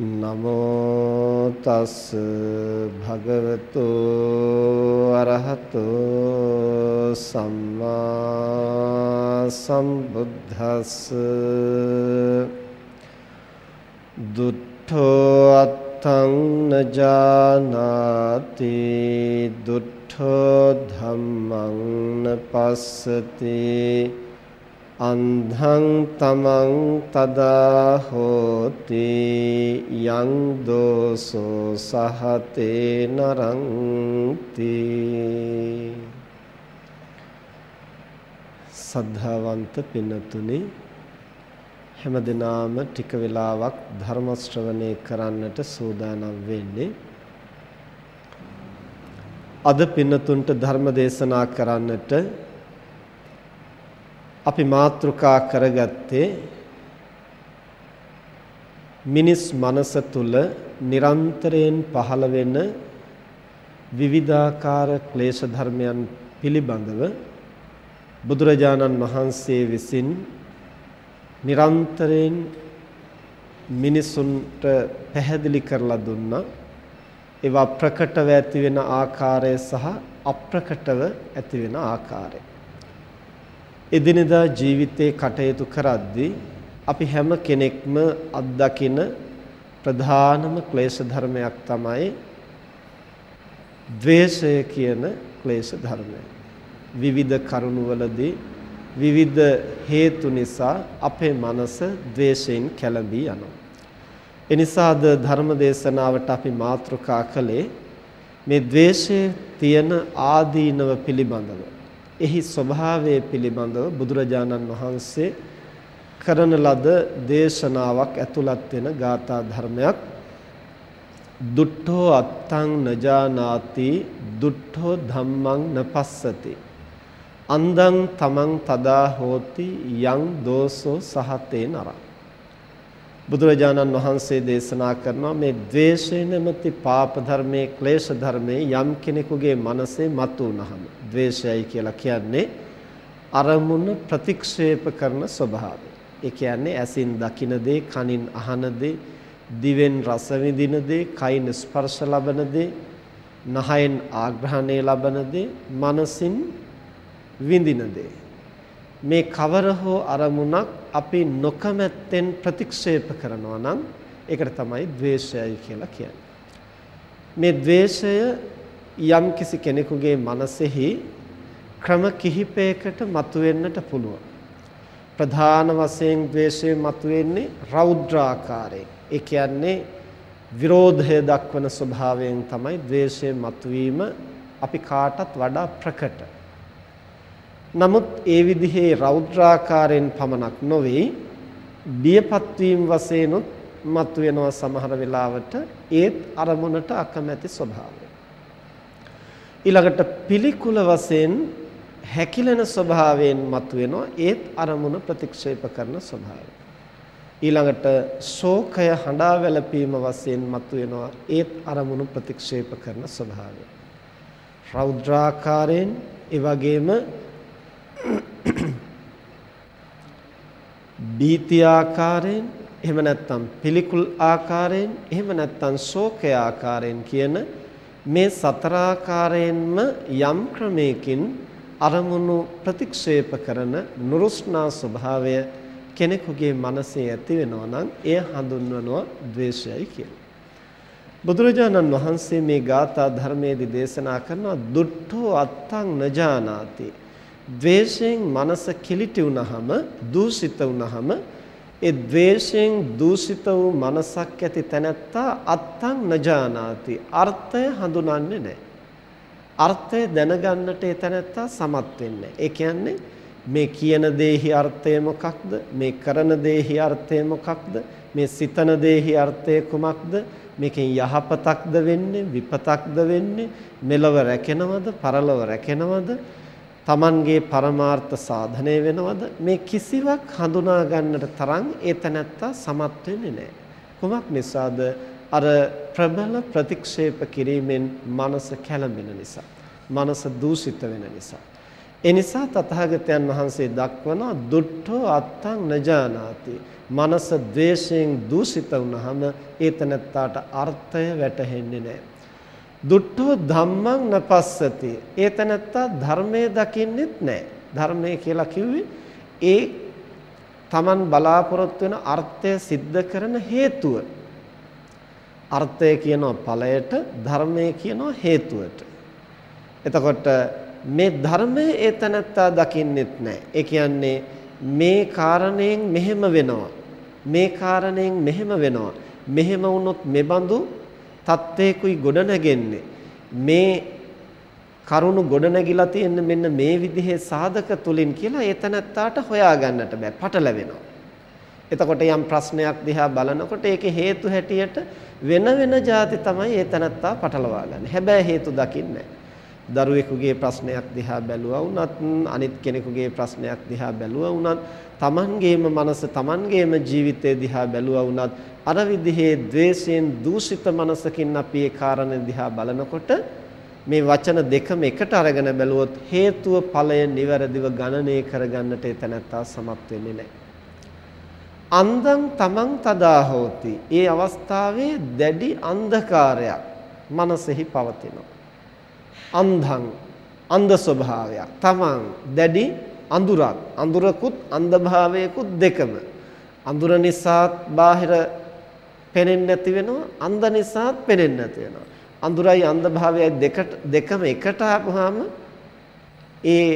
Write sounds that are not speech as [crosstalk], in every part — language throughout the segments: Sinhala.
නමෝ තස් භගවතු අරහතු සම්මා සම්බුද්දස් දුට්ඨෝ අත්තං නජානාති දුට්ඨෝ ධම්මං නපස්සති අන්ධං තමං තදා හෝති යං දෝසෝ සහතේ නරಂತಿ සද්ධාවන්ත පින්නතුනි හැමදිනාම ටික වෙලාවක් ධර්ම ශ්‍රවණය කරන්නට සූදානම් වෙන්නේ. අද පින්නතුන්ට ධර්ම දේශනා කරන්නට අපි මාතෘකා කරගත්තේ මිනිස් මනස තුල නිරන්තරයෙන් පහළ වෙන විවිධාකාර ක්ලේශ ධර්මයන් පිළිබඳව බුදුරජාණන් වහන්සේ විසින් නිරන්තරයෙන් මිනිසුන්ට පැහැදිලි කරලා දුන්නා. ඒවා ප්‍රකටව ඇති වෙන ආකාරය සහ අප්‍රකටව ඇති වෙන ආකාරය. එදිනෙදා ජීවිතේ කටයුතු කරද්දී අපි හැම කෙනෙක්ම අත්දකින ප්‍රධානම ක්ලේශ ධර්මයක් තමයි ද්වේෂය කියන ක්ලේශ ධර්මය. විවිධ කරුණවලදී විවිධ හේතු නිසා අපේ මනස ද්වේෂයෙන් කැළඹී යනවා. එනිසා අද ධර්ම දේශනාවට අපි මාතෘකා කළේ මේ ද්වේෂයේ තියෙන ආදීනව පිළිබඳව. එහි ස්වභාවය පිළිබඳව බුදුරජාණන් වහන්සේ කරන ලද දේශනාවක් ඇතුළත් වෙන ගාථා ධර්මයක්. දුට්ඨෝ අත්තං නජානාති දුට්ඨෝ ධම්මං නපස්සති. අන්දං තමන් තදා හෝති යං දෝසෝ සහතේ නරං බුදුරජාණන් වහන්සේ දේශනා කරනවා මේ ද්වේෂය නැමැති පාප ධර්මයේ ක්ලේශ ධර්මයේ යම් කෙනෙකුගේ මනසේ මතු වුනහම ද්වේෂයයි කියලා කියන්නේ අරමුණ ප්‍රතික්ෂේප කරන ස්වභාවය. ඒ කියන්නේ ඇසින් දකින දේ, කනින් අහන දේ, දිවෙන් රස විඳින දේ, කයින් ස්පර්ශ ලබන දේ, නහයෙන් ආග්‍රහණය ලබන දේ, මනසින් විඳින දේ. මේ කවර හෝ අරමුණක් අපි නොකමැත්තෙන් ප්‍රතික්ෂේප කරනවා නම් ඒකට තමයි ද්වේෂයයි කියලා කියන්නේ. මේ ද්වේෂය යම් කිසි කෙනෙකුගේ මනසෙහි ක්‍රම කිහිපයකට මතුවෙන්නට පුළුවන්. ප්‍රධාන වශයෙන් ද්වේෂය මතුවෙන්නේ රෞද්‍රාකාරයෙන්. ඒ කියන්නේ විරෝධය දක්වන ස්වභාවයෙන් තමයි ද්වේෂය මතුවීම අපි කාටත් වඩා ප්‍රකටයි. නමුත් ඒ විදිහේ රෞද්‍රාකාරයෙන් පමණක් නොවේ බියපත් වීම වශයෙන් මතුවෙනවා සමහර වෙලාවට ඒත් අරමුණට අකමැති ස්වභාවය. ඊළඟට පිළිකුල වශයෙන් හැකිලෙන ස්වභාවයෙන් මතුවෙනවා ඒත් අරමුණ ප්‍රතික්ෂේප කරන ස්වභාවය. ඊළඟට ශෝකය හඬා වැළපීම වශයෙන් මතුවෙනවා ඒත් අරමුණු ප්‍රතික්ෂේප කරන ස්වභාවය. රෞද්‍රාකාරයෙන් ඒ වගේම [coughs] බීති ආකාරයෙන් එහෙම නැත්නම් පිළිකුල් ආකාරයෙන් එහෙම නැත්නම් ශෝකය ආකාරයෙන් කියන මේ සතර ආකාරයෙන්ම යම් ක්‍රමයකින් අරමුණු ප්‍රතික්ෂේප කරන නුරුස්නා ස්වභාවය කෙනෙකුගේ මනසේ ඇති වෙනවා නම් එය හඳුන්වනවා ද්වේෂයයි කියලා. බුදුරජාණන් වහන්සේ මේ ගාථා ධර්මයේදී දේශනා කරනවා දුට්ඨෝ අත්තං නජානාති. ද්වේෂයෙන් මනස කිලිටි වුනහම, දූෂිත වුනහම ඒ ද්වේෂයෙන් දූෂිත වූ මනසක් ඇති තැනැත්තා අත්තං නජානාති. අර්ථය හඳුනන්නේ නැහැ. අර්ථය දැනගන්නට ඒ තැනැත්තා සමත් වෙන්නේ. ඒ කියන්නේ මේ කියන දේහි අර්ථය මොකක්ද? මේ කරන දේහි අර්ථය මොකක්ද? මේ සිතන දේහි අර්ථය කුමක්ද? මේකෙන් යහපතක්ද වෙන්නේ විපතක්ද වෙන්නේ මෙලව රැකෙනවද පරලොව රැකෙනවද Tamanගේ පරමාර්ථ සාධනය වෙනවද? මේ කිසිවක් හඳුනා ගන්නට තරම් ඒතනත්තා සමත් වෙන්නේ නැහැ. කුමක් නිසාද? අර ප්‍රබල ප්‍රතික්ෂේප කිරීමෙන් මනස කැළඹෙන නිසා මනස දූෂිත වෙන නිසා. ඒ නිසා තථාගතයන් වහන්සේ දක්වනවා දුට්ඨෝ අත්තං නජානාති. මනස ද්වේෂයෙන් දූෂිත වුනහම ඒතනත්තාට අර්ථය වැටහෙන්නේ නැහැ. දුට්ඨෝ ධම්මං නපස්සති. ඒතනත්තා ධර්මයේ දකින්නෙත් නැහැ. ධර්මය කියලා කිව්වේ ඒ Taman බලාපොරොත්තු වෙන අර්ථය સિદ્ધ කරන හේතුව. අර්ථය කියනවා ඵලයට, ධර්මය කියනවා හේතුවට. එතකොට මේ ධර්මයේ ඒතනත්තා දකින්නෙත් නැහැ. ඒ කියන්නේ මේ කාරණයෙන් මෙහෙම වෙනවා. මේ කාරණයෙන් මෙහෙම වෙනවා. මෙහෙම වුණොත් මෙබඳු තත්වයකුයි ගොඩනගෙන්නේ. මේ කරුණු ගොඩනැගිලා තියෙන්නේ මෙන්න මේ විදිහේ සාධක තුලින් කියලා ඒතනත්තාට හොයාගන්නට බෑ. පටලැවෙනවා. එතකොට යම් ප්‍රශ්නයක් දිහා බලනකොට ඒකේ හේතු හැටියට වෙන වෙන જાති තමයි ඒතනත්තා පටලවා ගන්න. හැබැයි හේතු දකින්නේ දරුවෙකුගේ ප්‍රශ්නයක් දිහා බැලුවා වුණත් අනිත් කෙනෙකුගේ ප්‍රශ්නයක් දිහා බැලුවා වුණත් තමන්ගේම මනස තමන්ගේම ජීවිතය දිහා බැලුවා වුණත් අර විදිහේ द्वේෂයෙන් දූෂිත මනසකින් අපි ඒ කාරණේ දිහා බලනකොට මේ වචන දෙකම එකට අරගෙන බැලුවොත් හේතුව ඵලය නිවැරදිව ගණනය කරගන්නට එතනත්තා සමත් වෙන්නේ නැහැ. අන්දං තමන් තදා හෝති. ඒ අවස්ථාවේ දැඩි අන්ධකාරයක් මනසෙහි පවතිනවා. අන්ධං අන්ධ ස්වභාවයක්. තමන් දැඩි අඳුරක් අඳුරකුත් අන්ධභාවයකුත් දෙකම. අඳුර නිසාත් බාහිර පෙනෙන්නේ නැති වෙනවා අන්ධ නිසාත් පෙනෙන්නේ නැති වෙනවා. අඳුරයි අන්ධභාවයයි දෙකට දෙකම එකට ආපුවාම ඒ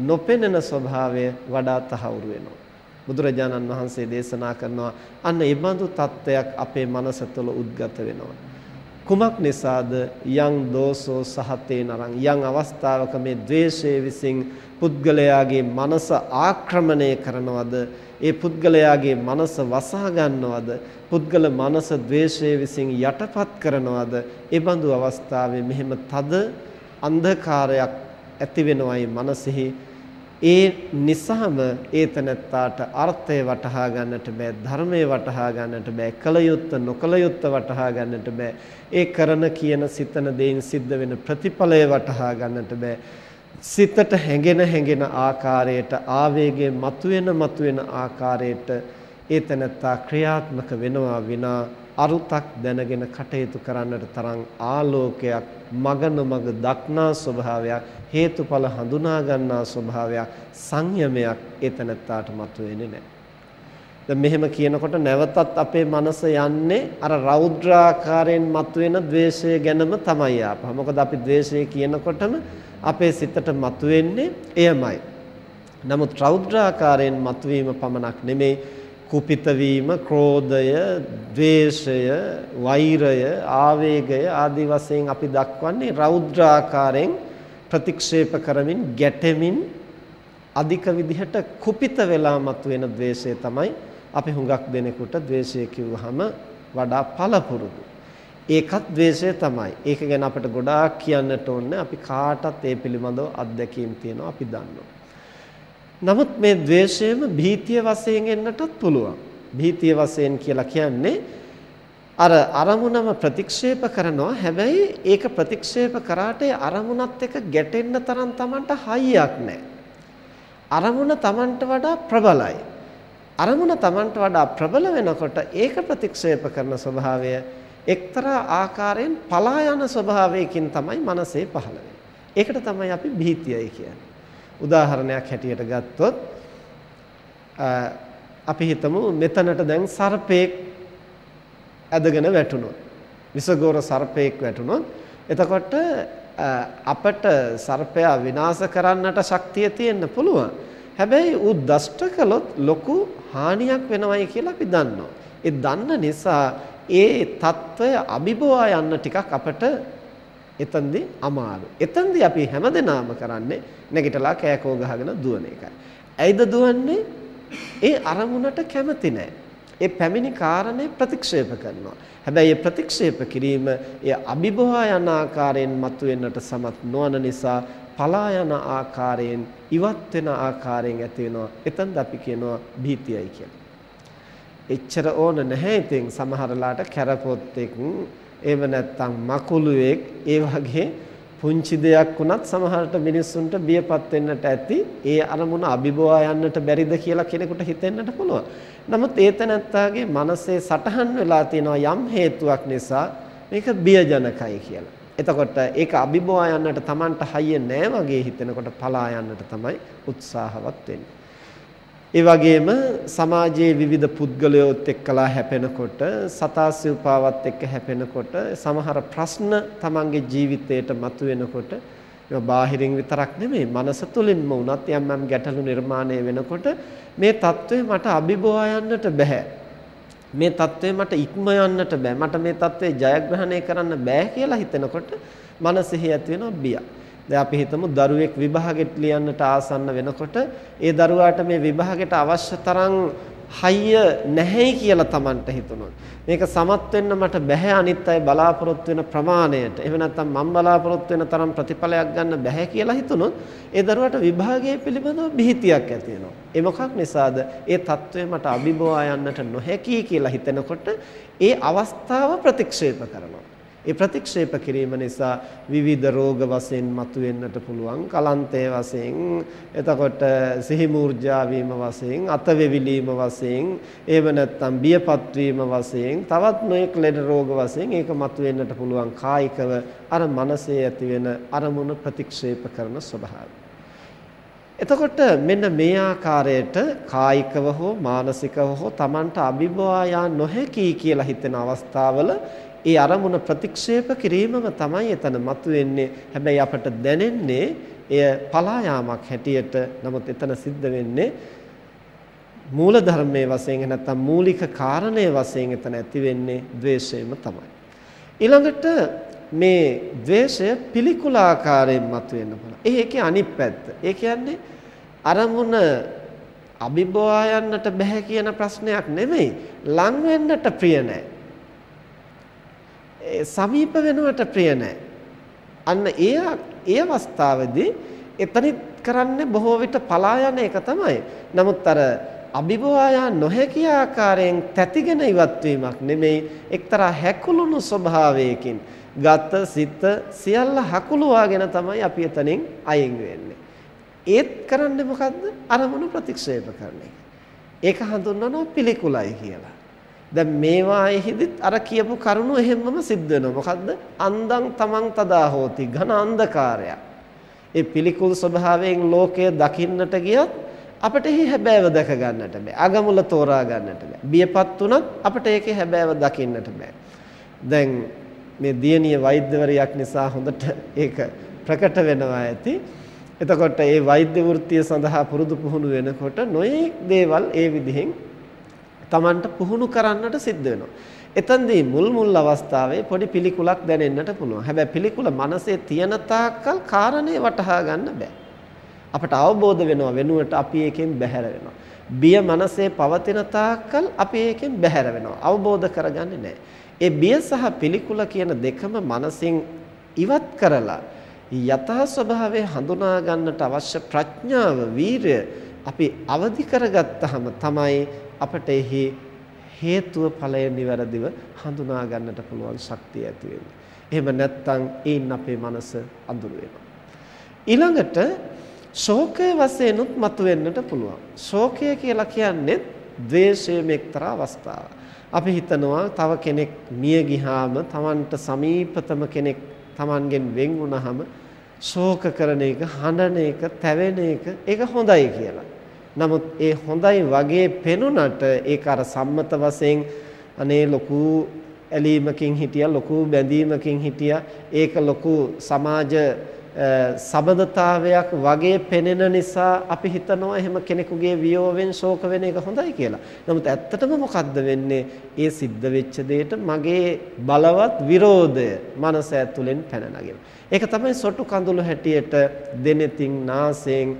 නොපෙනෙන ස්වභාවය වඩා තහවුරු වෙනවා. බුදුරජාණන් වහන්සේ දේශනා කරනවා අන්න ඒ බඳු තත්ත්වයක් අපේ මනස තුළ උද්ගත වෙනවා. කුමක් නිසාද යං දෝසෝ සහතේන අරන් යං අවස්ථාවක මේ द्वේෂයේ විසින් පුද්ගලයාගේ මනස ආක්‍රමණය කරනවද? ඒ පුද්ගලයාගේ මනස වසා ගන්නවද? පුද්ගල මනස द्वේෂයේ විසින් යටපත් කරනවද? ඒ බඳු අවස්ථාවේ මෙහෙම තද අන්ධකාරයක් ඇති වෙනවයි මනසෙහි ඒ නිසාම ඒතනත්තාට අර්ථය වටහා ගන්නට බෑ ධර්මය වටහා ගන්නට බෑ කල යුත්ත නොකල යුත්ත වටහා ගන්නට බෑ. ඒ කරන කියන සිතන දෙයින් සිද්ධ වෙන ප්‍රතිඵලය වටහා ගන්නට බෑ. සිතට හැඟෙන හැඟෙන ආකාරයට ආවේගය මතුවෙන මතුවෙන ආකාරයට ඒතනත්තා ක්‍රියාත්මක වෙනවා විනා අරුතක් දැනගෙන කටයුතු කරන්නට තරම් ආලෝකයක් මගන මග දක්නා ස්වභාවයක් හේතුඵල හඳුනා ගන්නා ස්වභාවයක් සංයමයක් එතනත්තාට මතුවෙන්නේ නැහැ. දැන් මෙහෙම කියනකොට නැවතත් අපේ මනස යන්නේ අර රෞද්‍රාකාරයෙන් මතුවෙන द्वේෂය ගැනම තමයි ආපහා. මොකද අපි द्वේෂය කියනකොටම අපේ සිතට මතුවෙන්නේ එයමයි. නමුත් රෞද්‍රාකාරයෙන් මතුවීම පමණක් නෙමෙයි කුපිත වීම, ක්‍රෝධය, ద్వේෂය, වෛරය, ආවේගය ආදී වශයෙන් අපි දක්වන්නේ රෞද්‍රාකාරයෙන් ප්‍රතික්ෂේප කරමින්, ගැටෙමින් අධික විදිහට කුපිත වෙලා මතුවෙන द्वේෂය තමයි අපි හුඟක් දෙනෙකුට द्वේෂය කිව්වහම වඩා පළපුරුදු. ඒකත් द्वේෂය තමයි. ඒක ගැන අපිට ගොඩාක් කියන්නට ඕනේ. අපි කාටත් ඒ පිළිබඳව අත්දැකීම් තියෙනවා අපි දන්නවා. නමුත් මේ द्वේෂයම භීතිය වශයෙන් එන්නටත් පුළුවන්. භීතිය වශයෙන් කියලා කියන්නේ අර අරමුණම ප්‍රතික්ෂේප කරනවා හැබැයි ඒක ප්‍රතික්ෂේප කරාට අරමුණත් එක්ක ගැටෙන්න තරම් Tamanට හයියක් නැහැ. අරමුණ Tamanට වඩා ප්‍රබලයි. අරමුණ Tamanට වඩා ප්‍රබල වෙනකොට ඒක ප්‍රතික්ෂේප කරන ස්වභාවය එක්තරා ආකාරයෙන් පලා යන ස්වභාවයකින් තමයි මනසේ පහළ ඒකට තමයි අපි භීතියයි කියන්නේ. උදාහරණයක් හැටියට ගත්තොත් අපි හිතමු මෙතනට දැන් සර්පෙක් ඇදගෙන වැටුණොත් විසගෝර සර්පෙක් වැටුණොත් එතකොට අපට සර්පයා විනාශ කරන්නට ශක්තිය තියෙන්න පුළුවන්. හැබැයි ඌ දෂ්ට කළොත් ලොකු හානියක් වෙනවයි කියලා අපි දන්නවා. ඒ දන්න නිසා ඒ తত্ত্বය අභිබවා යන්න ටිකක් අපට එතෙන්දී අමාරු. එතෙන්දී අපි හැමදෙනාම කරන්නේ නැගිටලා කෑකෝ ගහගෙන දුවන එකයි. ඇයිද දුවන්නේ? ඒ අරමුණට කැමති නැහැ. ඒ පැමිණි කාරණේ ප්‍රතික්ෂේප කරනවා. හැබැයි ඒ ප්‍රතික්ෂේප කිරීම ඒ අභිබවා යන ආකාරයෙන් මතුවෙන්නට සමත් නොවන නිසා පලා යන ආකාරයෙන් ඉවත් වෙන ආකාරයෙන් ඇති වෙනවා. එතනද අපි කියනවා භීතියයි කියලා. එච්චර ඕන නැහැ ඉතින් සමහරලාට කැරපොත්තෙක් ඒව නැත්තම් මකුළුවෙක් ඒ වගේ පුංචි දෙයක් වුණත් සමහරට මිනිස්සුන්ට බියපත් වෙන්නට ඇති ඒ අරමුණ අභිබවා යන්නට බැරිද කියලා කෙනෙකුට හිතෙන්නට පුළුවන්. නමුත් ඒතනත්තාගේ මනසේ සටහන් වෙලා තියෙනවා යම් හේතුවක් නිසා මේක බියජනකයි කියලා. එතකොට ඒක අභිබවා යන්නට Tamanට හයිය නෑ වගේ හිතෙනකොට පලා යන්නට තමයි උත්සාහවත් වෙන්නේ. ඒ වගේම සමාජයේ විවිධ පුද්ගලයෝත් එක්කලා හැපෙනකොට සතා සිව්පාවත් එක්ක හැපෙනකොට සමහර ප්‍රශ්න තමන්ගේ ජීවිතයට මතුවෙනකොට ඒවා බාහිරින් විතරක් නෙමෙයි මනස තුලින්ම වුණත් යම් යම් ගැටලු නිර්මාණය වෙනකොට මේ தત્ත්වය මට අභිබවා යන්නට බෑ. මේ தત્ත්වය මට ඉක්ම යන්නට බෑ. මට මේ தત્ත්වය ජයග්‍රහණය කරන්න බෑ කියලා හිතෙනකොට මනසෙහි ඇති වෙනවා බියක් දැන් අපි හිතමු දරුවෙක් විභාගෙට ලියන්නට ආසන්න වෙනකොට ඒ දරුවාට මේ විභාගෙට අවශ්‍ය තරම් හයිය නැහැයි කියලා Tamanට හිතුනොත්. මේක සමත් වෙන්න මට බැහැ අනිත් අය බලාපොරොත්තු වෙන ප්‍රමාණයට. එහෙම නැත්නම් මම බලාපොරොත්තු වෙන තරම් ප්‍රතිඵලයක් ගන්න බැහැ කියලා හිතුනොත් ඒ දරුවාට විභාගයේ පිළිබඳව බිහිතියක් ඇති වෙනවා. ඒ මොකක් නිසාද? ඒ తත්වය මට අභිබවා යන්නට නොහැකි කියලා හිතෙනකොට ඒ අවස්ථාව ප්‍රතික්ෂේප කරනවා. ඒ ප්‍රතික්ෂේප කිරීම නිසා විවිධ රෝග වශයෙන් මතුවෙන්නට පුළුවන්. කලන්තය වශයෙන් එතකොට සිහි මූර්ජා වීම වශයෙන් අතවැවිලීම වශයෙන් එහෙම නැත්නම් බියපත් වීම වශයෙන් තවත් නොයෙක් ලෙඩ රෝග වශයෙන් ඒක මතුවෙන්නට පුළුවන්. කායිකව අර මනසේ ඇති වෙන අරමුණ ප්‍රතික්ෂේප කරන ස්වභාවය. එතකොට මෙන්න මේ ආකාරයට කායිකව හෝ මානසිකව හෝ Tamanට අභිභවා යා නොහැකි කියලා හිතෙන අවස්ථාවල ඒ අරමුණ ප්‍රතික්ෂේප කිරීමම තමයි එතන මතුවෙන්නේ. හැබැයි අපට දැනෙන්නේ එය පලා යාමක් හැටියට. නමුත් එතන සිද්ධ වෙන්නේ මූල ධර්මයේ වශයෙන් නැත්නම් මූලික කාරණයේ වශයෙන් එතන ඇති වෙන්නේ ද්වේෂයම තමයි. ඊළඟට මේ ද්වේෂය පිළිකුල ආකාරයෙන් මතුවෙන්න පුළුවන්. ඒකේ අනිත් පැත්ත. ඒ කියන්නේ අරමුණ අභිබවා යන්නට බෑ කියන ප්‍රශ්නයක් නෙමෙයි. ලං වෙන්නට ප්‍රිය නැහැ. සමීප වෙනවට ප්‍රිය නැහැ. අන්න ඒ ඒ අවස්ථාවේදී එතනින් කරන්නේ බොහෝ විට පලා යන එක තමයි. නමුත් අර අභිභවායා නොහැකි ආකාරයෙන් තැතිගෙන ඉවත් වීමක් නෙමෙයි එක්තරා හැකුළුණු ස්වභාවයකින් ගත සිත සියල්ල හකුලුවාගෙන තමයි අපි එතනින් අයින් වෙන්නේ. ඒත් කරන්නේ මොකද්ද? අරමුණු ප්‍රතික්ෂේප කරන එක. ඒක හඳුන්වනවා පිළිකුලයි කියලා. දැන් මේවාෙහිදිත් අර කියපු කරුණු එහෙම්මම සිද්ධ වෙනවා. මොකද්ද? අන්දං තමන් තදා හෝති ඝන අන්ධකාරය. ඒ පිළිකුල් ස්වභාවයෙන් ලෝකය දකින්නට ගියත් අපිට එහි හැබෑව දැක ගන්නට බෑ. අගමුල තෝරා ගන්නට බෑ. බියපත් උනත් අපිට ඒකේ හැබෑව දකින්නට බෑ. දැන් මේ දියණිය වෛද්‍යවරියක් නිසා හොඳට ඒක ප්‍රකට වෙනවා ඇති. එතකොට ඒ වෛද්‍ය වෘත්තිය සඳහා පුරුදු පුහුණු වෙනකොට නොයේ දේවල් ඒ විදිහෙන් Tamanට පුහුණු කරන්නට සිද්ධ වෙනවා. එතෙන්දී මුල් මුල් අවස්ථාවේ පොඩි පිළිකුලක් දැනෙන්නට පුළුවන්. හැබැයි පිළිකුල මනසේ තියෙන තාක්කල් කාරණේ වටහා ගන්න බෑ. අපට අවබෝධ වෙනවා වෙනුවට අපි ඒකෙන් බැහැර වෙනවා. බිය මනසේ පවතින තාක්කල් අපි ඒකෙන් බැහැර වෙනවා. අවබෝධ කරගන්නේ නැහැ. ඒ බිය සහ පිළිකුල කියන දෙකම මනසින් ඉවත් කරලා යථා ස්වභාවය හඳුනා ගන්නට අවශ්‍ය ප්‍රඥාව, වීරය අපි අවදි කරගත්තාම තමයි අපට එහි හේතුව ඵලය નિවරදිව හඳුනා ගන්නට පුළුවන් ශක්තිය ඇති වෙන්නේ. එහෙම නැත්නම් ඒන් අපේ මනස අඳුර වෙනවා. ඊළඟට ශෝකය වශයෙන්ුත් මතුවෙන්නට පුළුවන්. ශෝකය කියලා කියන්නේ ද්වේෂයේ එක්තරා අවස්ථාවක්. අපි හිතනවා තව කෙනෙක් මිය ගියාම Tamanට සමීපතම කෙනෙක් Tamanගෙන් වෙන් වුණාම ශෝක කරන එක, හඬන එක, තැවෙන එක ඒක හොඳයි කියලා. නමුත් ඒ හොඳයි වගේ පෙනුනට ඒක අර සම්මත වශයෙන් අනේ ලොකු ඇලීමකින් හිටියා ලොකු බැඳීමකින් හිටියා ඒක ලොකු සමාජ සබඳතාවයක් වගේ පෙනෙන නිසා අපි හිතනවා එහෙම කෙනෙකුගේ වියෝවෙන් ශෝක වෙන එක හොඳයි කියලා. නමුත් ඇත්තටම මොකද්ද වෙන්නේ? ඒ සිද්ධ වෙච්ච දෙයට මගේ බලවත් විරෝධය මනස ඇතුලෙන් පැන නගිනවා. ඒක තමයි සොටු කඳුළු හැටියට දෙනෙතින් නාසයෙන්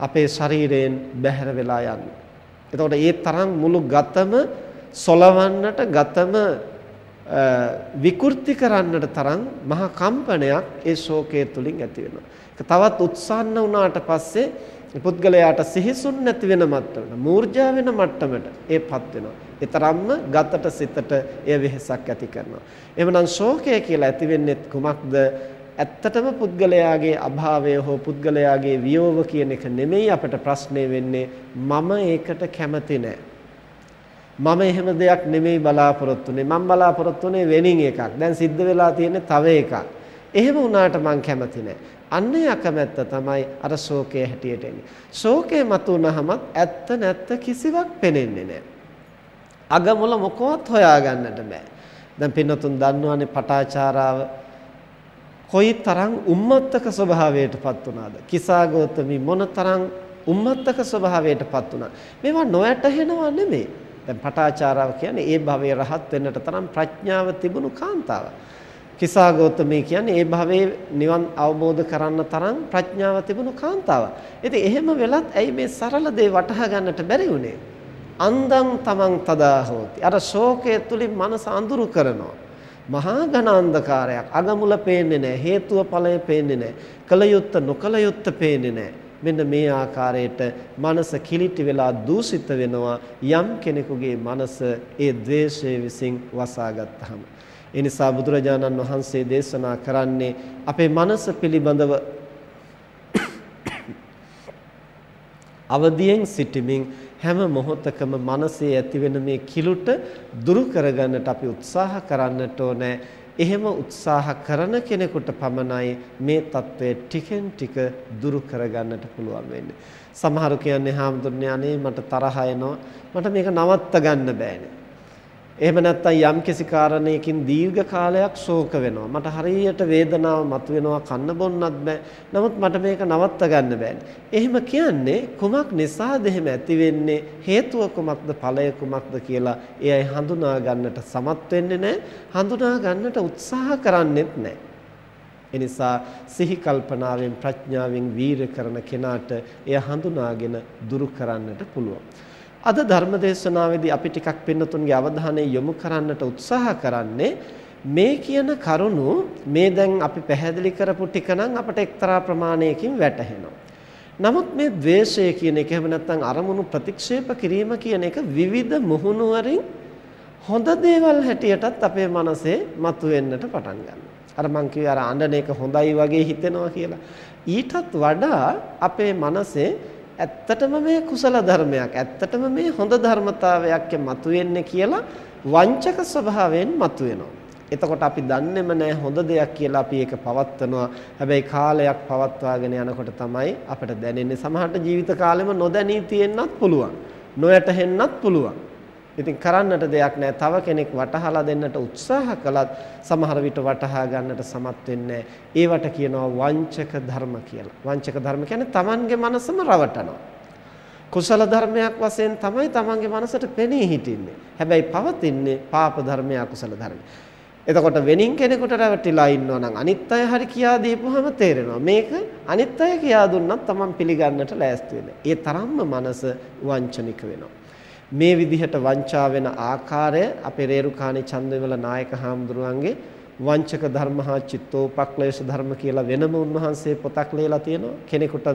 අපේ ශරීරයෙන් බැහැර වෙලා යන්නේ. එතකොට ඒ තරම් මුළු ගතම සොලවන්නට ගතම විකෘති කරන්නට තරම් මහා කම්පනයක් ඒ ශෝකයේ තුලින් ඇති වෙනවා. තවත් උත්සන්න වුණාට පස්සේ පුද්ගලයාට සිහිසුන් නැති වෙන මට්ටමට, මූර්ජා වෙන මට්ටමට ඒපත් වෙනවා. ඒ තරම්ම ගතට සිතට එය වෙහසක් ඇති කරනවා. එhmenan ශෝකය කියලා ඇති වෙන්නේ කුමක්ද? ඇත්තටම පුද්ගලයාගේ අභාවය හෝ පුද්ගලයාගේ වියෝව කියන එක නෙමෙයි අපට ප්‍රශ්නේ වෙන්නේ. මම ඒකට කැමති නෑ. මම එහෙම දෙයක් නෙමෙයි බලාපොරොත්තු වෙන්නේ. මම බලාපොරොත්තු වෙන්නේ වෙනින් එකක්. දැන් සිද්ධ වෙලා තියෙන්නේ තව එකක්. එහෙම වුණාට මං කැමති නෑ. අන්න යකමැත්ත තමයි අර ශෝකයේ හැටියට එන්නේ. ශෝකේ මතුනහමත් ඇත්ත නැත්ත කිසිවක් පෙනෙන්නේ නෑ. අගමුල මොකවත් හොයාගන්නට බෑ. දැන් පින්නතුන් දන්නවනේ පටාචාරාව. කොයි තරම් උම්මත්තක ස්වභාවයටපත් වුණාද? කිසాగෞතමි මොනතරම් උම්මත්තක ස්වභාවයටපත් වුණා? මේවා නොයටහෙනවා නෙමෙයි. දැන් පටාචාරාව කියන්නේ ඒ භවයේ රහත් වෙන්නට තරම් ප්‍රඥාව තිබුණු කාන්තාවක් කිසాగෞතමි කියන්නේ ඒ භවයේ නිවන් අවබෝධ කරන්න තරම් ප්‍රඥාව තිබුණු කාන්තාවක් ඉතින් එහෙම වෙලත් ඇයි මේ සරල දේ වටහා ගන්නට බැරි වුනේ? අන්දං තමන් තදා හෝති. අර ශෝකයේ තුලින් මනස අඳුරු කරනවා. මහා ඝන අන්ධකාරයක් අගමුල පේන්නේ නැහැ හේතුව ඵලය පේන්නේ නැහැ කල යුත්ත නොකල යුත්ත පේන්නේ නැහැ මෙන්න මේ ආකාරයට මනස කිලිටි වෙලා දූෂිත වෙනවා. යම් කෙනෙකුගේ මනස ඒ ද්වේෂය විසින් වසාගත්තාම ඒ නිසා බුදුරජාණන් වහන්සේ දේශනා කරන්නේ අපේ මනස පිළිබඳව අවදියෙන් සිටමින් හැම මොහොතකම මනසේ ඇතිවෙන මේ කිලුට දුරු කරගන්නට අපි උත්සාහ කරන්නට ඕනේ. එහෙම උත්සාහ කරන කෙනෙකුට පමණයි මේ తත්වය ටිකෙන් ටික දුරු කරගන්නට පුළුවන් වෙන්නේ. සමහරු කියන්නේ හාමුදුරනේ අනේ මට තරහ එනවා. මට මේක නවත්ත ගන්න බෑනේ. එහෙම නැත්නම් යම් කිසි කාරණයකින් දීර්ඝ කාලයක් ශෝක වෙනවා. මට හරියට වේදනාව මතුවෙනවා කන්න බොන්නත් බෑ. නමුත් මට මේක නවත්ත ගන්න බෑනේ. එහෙම කියන්නේ කුමක් නිසාද එහෙම ඇති වෙන්නේ? හේතුව කුමක්ද ඵලය කුමක්ද කියලා ඒ අය හඳුනා ගන්නට සමත් වෙන්නේ නැහැ. හඳුනා ගන්නට උත්සාහ කරන්නේත් නැහැ. එනිසා සිහි කල්පනාවෙන් ප්‍රඥාවෙන් වීර කරන කෙනාට එය හඳුනාගෙන දුරු කරන්නට පුළුවන්. අද ධර්මදේශනාවේදී අපි ටිකක් පින්නතුන්ගේ අවධානය යොමු කරන්නට උත්සාහ කරන්නේ මේ කියන කරුණු මේ දැන් අපි පැහැදිලි කරපු ටික නම් අපට එක්තරා ප්‍රමාණයකින් වැටහෙනවා. නමුත් මේ द्वේෂය කියන එක එහෙම නැත්නම් අරමුණු ප්‍රතික්ෂේප කිරීම කියන එක විවිධ මුහුණු වරින් හොඳ දේවල් හැටියටත් අපේ මනසේ මතුවෙන්නට පටන් ගන්නවා. අර මං කිව්වේ අර අඬන එක හොඳයි වගේ හිතෙනවා කියලා. ඊටත් වඩා අපේ මනසේ ඇත්තටම මේ කුසල ධර්මයක් ඇත්තටම මේ හොඳ ධර්මතාවයක් මතුවෙන්නේ කියලා වංචක ස්වභාවයෙන් මතුවෙනවා. එතකොට අපි දන්නේම නැහැ හොඳ දෙයක් කියලා අපි ඒක පවත්වනවා. හැබැයි කාලයක් පවත්වාගෙන යනකොට තමයි අපිට දැනෙන්නේ සමහරට ජීවිත කාලෙම නොදැනී තියෙන්නත් පුළුවන්. නොයැටහෙන්නත් පුළුවන්. ඉතින් කරන්නට දෙයක් නැහැ. තව කෙනෙක් වටහලා දෙන්නට උත්සාහ කළත් සමහර විට වටහා ගන්නට සමත් වෙන්නේ ඒවට කියනවා වංචක ධර්ම කියලා. වංචක ධර්ම කියන්නේ Tamange මනසම රවටනවා. කුසල ධර්මයක් වශයෙන් තමයි Tamange මනසට පෙනී හිටින්නේ. හැබැයි පවතින්නේ පාප ධර්මය අකුසල ධර්මය. එතකොට වෙනින් කෙනෙකුට රැවටිලා ඉන්නවා නම් අනිත් අය හරි කියා දීපුවම තේරෙනවා. මේක අනිත් අය කියා දුන්නත් Taman පිළිගන්නට ලෑස්ති වෙන්නේ. ඒ තරම්ම මනස වංචනික වෙනවා. මේ විදිහට වංචා වෙන ආකාරය අපේ රේරුකාණේ චන්දවිමල නායක හාමුදුරුවන්ගේ වංචක ධර්ම හා චිත්තෝපක්ලේශ ධර්ම කියලා වෙනම උන්වහන්සේ පොතක් ලියලා තියෙනවා. කෙනෙකුට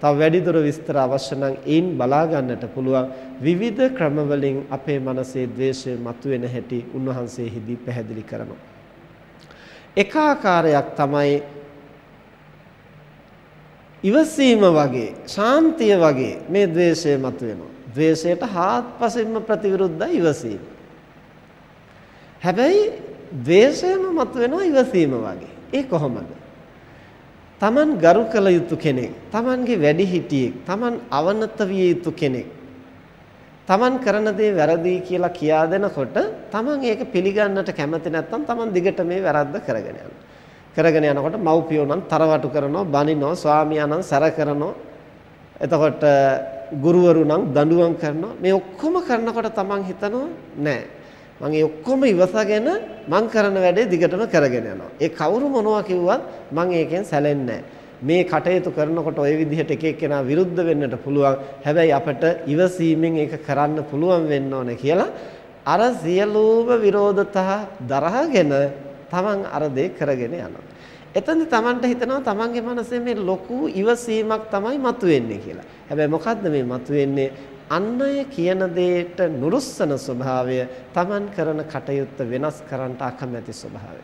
තව වැඩිදුර විස්තර අවශ්‍ය නම් ඒන් බලා ගන්නට පුළුවන්. විවිධ ක්‍රමවලින් අපේ මනසේ ද්වේෂය මතුවෙන හැටි උන්වහන්සේෙහිදී පැහැදිලි කරනවා. එක ආකාරයක් තමයි ඉවසීම වගේ ශාන්තිය වගේ මේ ද්වේෂය මතුවෙනවා. ද්වේෂයට හාත්පසින්ම ප්‍රතිවිරුද්ධයි ඉවසීම. හැබැයි ද්වේෂයම මතුවෙනවා ඉවසීම වගේ. ඒ කොහොමද? Taman ගරු කළ යුතු කෙනෙක්, Tamanගේ වැඩිහිටියෙක්, Taman අවනත විය යුතු කෙනෙක්. Taman කරන දේ වැරදි කියලා කියා දෙනකොට Taman ඒක පිළිගන්නට කැමති නැත්නම් Taman දිගට මේ වැරද්ද කරගෙන යනවා. කරගෙන යනකොට මව්පියෝ නම් තරවටු කරනවා, බනිනවා, ස්වාමියා නම් සැර කරනවා. එතකොට ගුරුවරු නම් දඬුවම් කරනවා. මේ ඔක්කොම කරනකොට Taman හිතනවා නෑ. මම ඒ ඔක්කොම ඉවසගෙන මං කරන වැඩේ දිගටම කරගෙන යනවා. ඒ කවුරු මොනවා කිව්වත් මං ඒකෙන් සැලෙන්නේ මේ කටයුතු කරනකොට ওই විදිහට එක එක්කෙනා විරුද්ධ වෙන්නට පුළුවන්. හැබැයි අපිට ඉවසීමෙන් ඒක කරන්න පුළුවන් වෙන්න ඕනේ කියලා අර සියලුම විරෝධතා දරාගෙන තමන් අර දේ කරගෙන යනවා. එතෙන්ද තමන්ට හිතෙනවා තමන්ගේ මනසේ මේ ලොකු ඉවසීමක් තමයි මතුවෙන්නේ කියලා. හැබැයි මොකද්ද මේ මතුවෙන්නේ? අන් අය කියන දෙයට නුරුස්සන ස්වභාවය Taman කරන කටයුත්ත වෙනස් කරන්නට අකමැති ස්වභාවය.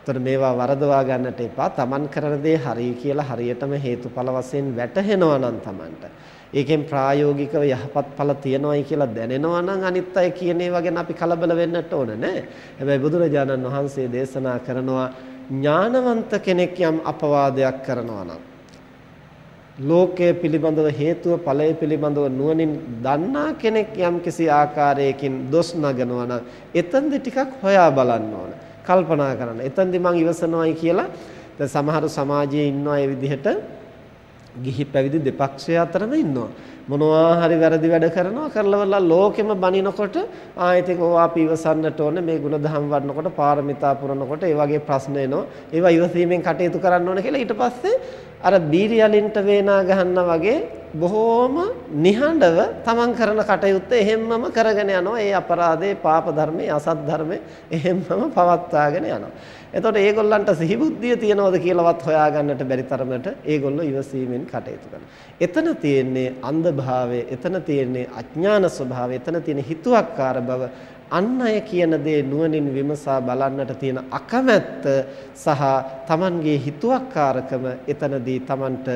එතකොට මේවා වරදවා ගන්නට එපා. Taman කරන දේ හරි කියලා හරියටම හේතුඵල වශයෙන් වැටහෙනවා නම් Tamanට. ඒකෙන් ප්‍රායෝගිකව යහපත් ඵල තියනවායි කියලා දැනෙනවා නම් අනිත් අය කියන ඒවා ගැන අපි කලබල වෙන්නට ඕන නෑ. හැබැයි බුදුරජාණන් වහන්සේ දේශනා කරනවා ඥානවන්ත කෙනෙක් යම් අපවාදයක් කරනවා නම් ලෝකය පිළිබඳව හේතුව ඵලය පිළිබඳව නුවණින් දන්නා කෙනෙක් යම්කිසි ආකාරයකින් දොස් නගනවා නම් එතෙන්ද ටිකක් හොයා බලන්න ඕන. කල්පනා කරන්න. එතෙන්දි මං ඉවසනවායි කියලා දැන් සමහර සමාජයේ ඉන්නවා ඒ විදිහට ගිහි පැවිදි දෙපක්ෂය අතරම ඉන්නවා. මොනවා හරි වැරදි වැඩ කරනවා කරලවලා ලෝකෙම බනිනකොට ආ ඉතින් ඕවා අපි ඉවසන්නට ඕනේ මේ ಗುಣධම් වඩනකොට පාරමිතා පුරනකොට ඒ වගේ ප්‍රශ්න එනවා ඒවා ඉවසීමෙන් කටයුතු කරන්න ඕනේ කියලා ඊට පස්සේ අර බීරි යලින්ට වේනා ගහන්නා වගේ බොහෝම නිහඬව තමන් කරන කටයුත්ත එහෙම්මම කරගෙන යනවා. ඒ අපරාධේ, පාප ධර්මේ, අසත් ධර්මේ එහෙම්මම පවත්වාගෙන යනවා. එතකොට ඒගොල්ලන්ට සිහි බුද්ධිය තියනවද කියලාවත් හොයාගන්නට බැරි තරමට ඒගොල්ලෝ ඉවසීමෙන් කටයුතු කරනවා. එතන තියෙන්නේ අන්ධභාවය, එතන තියෙන්නේ අඥාන ස්වභාවය, එතන තියෙන හිතුවක්කාර බව, අන් අය කියන දේ නුවණින් විමසා බලන්නට තියෙන අකමැත්ත සහ Tamanගේ හිතුවක්කාරකම එතනදී Tamanට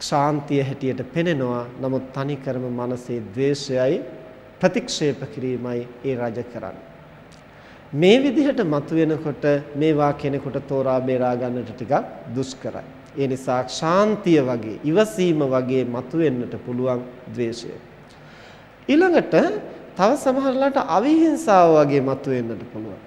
ශාන්තිය හැටියට පෙනෙනවා. නමුත් තනිකරම මනසේ ද්වේෂයයි ප්‍රතික්ෂේප කිරීමයි ඒ රජ කරන්නේ. මේ විදිහට මතුවෙනකොට මේවා කෙනෙකුට තෝරා බේරා ගන්නට ටිකක් දුෂ්කරයි. ඒ නිසා ශාන්තිය වගේ, ඉවසීම වගේ මතුවෙන්නට පුළුවන් ද්වේෂය. ඊළඟට තව සමහරලාට අවිහිංසාව වගේ මතුවෙන්නට පුළුවන්.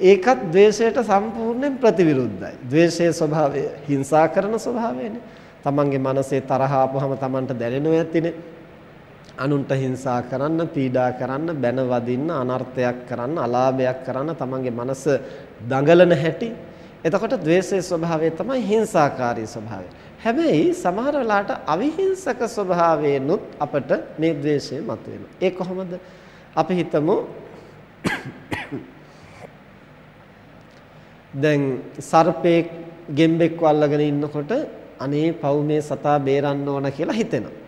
ඒකත් ද්වේෂයට සම්පූර්ණයෙන් ප්‍රතිවිරුද්ධයි. ද්වේෂයේ ස්වභාවය හිංසා කරන ස්වභාවයනේ. තමන්ගේ මනසේ තරහ ආපුවම තමන්ට දැනෙනවා ඇතිනේ. අනුන්ට හිංසා කරන්න, පීඩා කරන්න, බැන වදින්න, අනර්ථයක් කරන්න, අලාභයක් කරන්න තමන්ගේ මනස දඟලන හැටි. එතකොට ද්වේෂයේ ස්වභාවය තමයි හිංසාකාරී ස්වභාවය. හැබැයි සමහර වෙලාවට අවිහිංසක ස්වභාවයෙන්ුත් අපට මේ ද්වේෂය මතුවෙනවා. ඒ කොහොමද? අපි හිතමු [coughs] දැන් සර්පෙක් ගෙම්බෙක් වල්ලගෙන ඉන්නකොට අනේ පව් මේ සතා බේරන්න ඕන කියලා හිතෙනවා.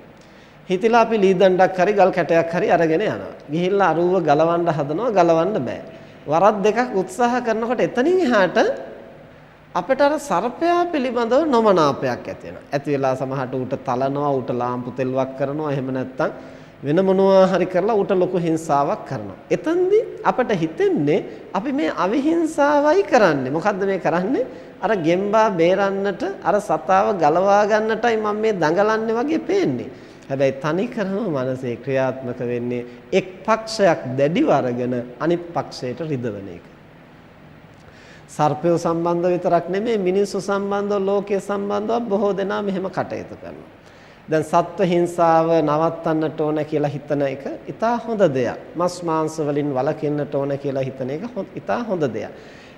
හිතලා අපි ලී දණ්ඩක් හරි ගල් කැටයක් හරි අරගෙන යනවා. ගිහිල්ලා අරුව ගලවන්න හදනවා ගලවන්න බෑ. වරක් දෙකක් උත්සාහ කරනකොට එතනින් එහාට අපිට අර සර්පයා පිළිබඳව නොමනාපයක් ඇති වෙනවා. ඇති වෙලා සමහරට ඌට තලනවා, ඌට ලාම්පු තෙල්වක් කරනවා, එහෙම නැත්නම් වෙන මොනවා හරි කරලා ඌට ලොකු හිංසාවක් කරනවා. එතෙන්දී අපිට හිතෙන්නේ අපි මේ අවිහිංසාවයි කරන්නේ. මොකද්ද මේ කරන්නේ? අර ගෙම්බා බේරන්නට, අර සතාව ගලවා ගන්නටයි මම මේ දඟලන්නේ වගේ පේන්නේ. හැබැයි තනි කරම මනසේ ක්‍රියාත්මක වෙන්නේ එක් පක්ෂයක් දැඩිව අරගෙන අනිත් පක්ෂයට රිදවන එක. සර්පය සම්බන්ධ විතරක් නෙමෙයි මිනිස්සු සම්බන්ධව ලෝකයේ සම්බන්ධව බොහෝ දෙනා මෙහෙම කටයුතු කරනවා. දැන් සත්ව හිංසාව නවත්තන්නට ඕන කියලා හිතන එක ඉතා හොඳ දෙයක්. මස් මාංශ වලින් වළකින්නට ඕන කියලා හිතන එක ඉතා හොඳ දෙයක්.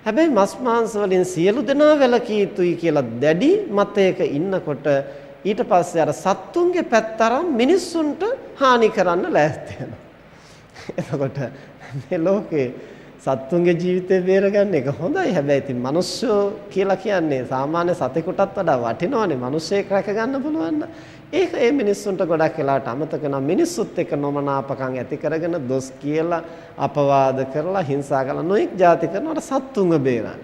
හැබැයි මස් මාංශ වලින් සියලු දෙනා වැළකී යුතුයි කියලා දැඩි මතයක ඉන්නකොට ඊට පස්සේ අර සත්තුන්ගේ පැත්තරම් මිනිස්සුන්ට හානි කරන්න ලෑස්ති වෙනවා. එතකොට මේ ලෝකේ සත්තුන්ගේ ජීවිතේ බේරගන්න එක හොඳයි. හැබැයි ඉතින් මිනිස්සු කියලා කියන්නේ සාමාන්‍ය සතෙකුටත් වඩා වටිනවනේ. මිනිස්සෙක් රැක ගන්න පුළුවන් ඒක ඒ මිනිස්සුන්ට ගොඩක් වෙලාවට අමතක නම් මිනිස්සුත් එක්ක නොමනාපකම් ඇති කරගෙන දොස් කියලා අපවාද කරලා හිංසා කරලා නොඑක් જાති කරනවට සත්තුන්ව බේරන්න.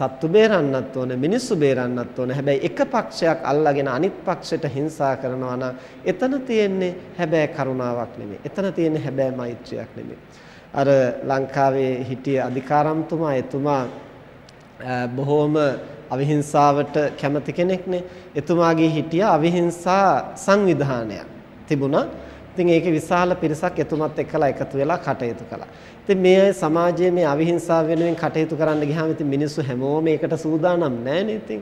සත්තු බේරන්නත් ඕන මිනිස්සු බේරන්නත් ඕන හැබැයි එක පක්ෂයක් අල්ලාගෙන අනිත් පක්ෂයට හිංසා කරනවා නම් එතන තියෙන්නේ හැබැයි කරුණාවක් නෙමෙයි. එතන තියෙන්නේ හැබැයි මෛත්‍රියක් නෙමෙයි. අර ලංකාවේ හිටිය අධිකාරම්තුමා එතුමා බොහෝම අවිහිංසාවට කැමති කෙනෙක්නේ. එතුමාගේ හිටිය අවිහිංසා සංවිධානයක් තිබුණා. ඉතින් ඒකේ විශාල පිරිසක් එතුමත් එක්කලා එකතු වෙලා කටයුතු කළා. ඉතින් මේ අය සමාජයේ මේ අවිහිංසාව වෙනුවෙන් කටයුතු කරන්න ගියාම ඉතින් මිනිස්සු හැමෝම ඒකට සූදානම් නැහැනේ ඉතින්.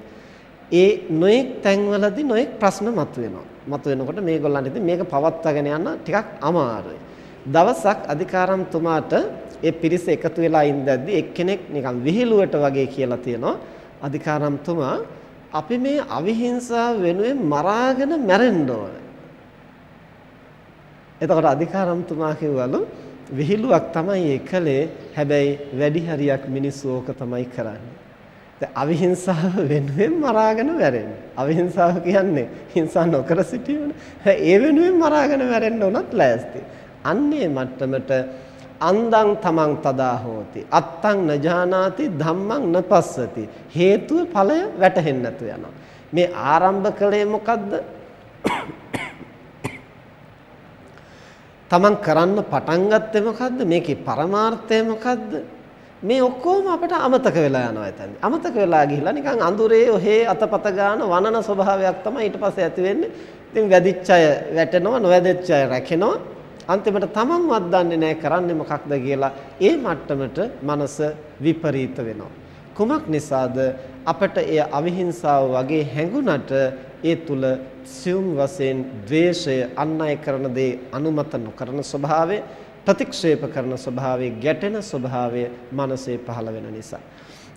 ඒ නොඑක් තැන්වලදී නොඑක් ප්‍රශ්න මතුවෙනවා. මතුවෙනකොට මේගොල්ලන්ට ඉතින් මේක පවත්වාගෙන යන්න ටිකක් අමාරුයි. දවසක් අධිකාරම්තුමාට ඒ පිරිස එකතු වෙලා ඉඳද්දි එක්කෙනෙක් නිකන් විහිළුවට වගේ කියලා තියෙනවා. අධිකාරම්තුමා අපි මේ අවිහිංසාව වෙනුවෙන් මරාගෙන මැරෙන්න ඕනේ. එතකොට අධිකාරම්තුමා කිව්වලු විහිළුවක් තමයි ඒ කලේ හැබැයි වැඩි හරියක් මිනිස්සු ඕක තමයි කරන්නේ. දැන් අවිහිංසාව වෙනුවෙන් මරාගෙන මැරෙන්නේ. අවිහිංසාව කියන්නේ හිංසා නොකර සිටීමනේ. ඒ වෙනුවෙන් මරාගෙන මැරෙන්න උනත් ලෑස්ති. අන්නේ මට්ටමට අන්දං තමන් තදා හෝති. අත්තං නජානාති ධම්මං නපස්සති. හේතුව ඵලය වැටහෙන්නේ නැතු යනවා. මේ ආරම්භ කලේ මොකද්ද? තමන් කරන්න පටන් ගත්තේ මොකද්ද? මේකේ පරමාර්ථය මොකද්ද? මේ ඔක්කොම අපිට අමතක වෙලා යනවා එතන. අමතක වෙලා ගිහිල්ලා නිකන් අඳුරේ ඔහේ අතපත ගන්න වනන ස්වභාවයක් තමයි ඊට පස්සේ ඇති වෙන්නේ. ඉතින් වැදිච්ච අය වැටෙනවා, නොවැදිච්ච අය රැකෙනවා. අන්තිමට තමන්වත් දන්නේ නැහැ කරන්නේ මොකක්ද කියලා ඒ මට්ටමට මනස විපරීත වෙනවා. කුමක් නිසාද අපට එය අවිහිංසාව වගේ හැඟුණට ඒ තුල සියුම් වශයෙන් ද්වේෂය අන් අය කරන දේ අනුමත නොකරන ස්වභාවය ප්‍රතික්ෂේප කරන ස්වභාවය ගැටෙන ස්වභාවය මනසේ පහළ වෙන නිසා.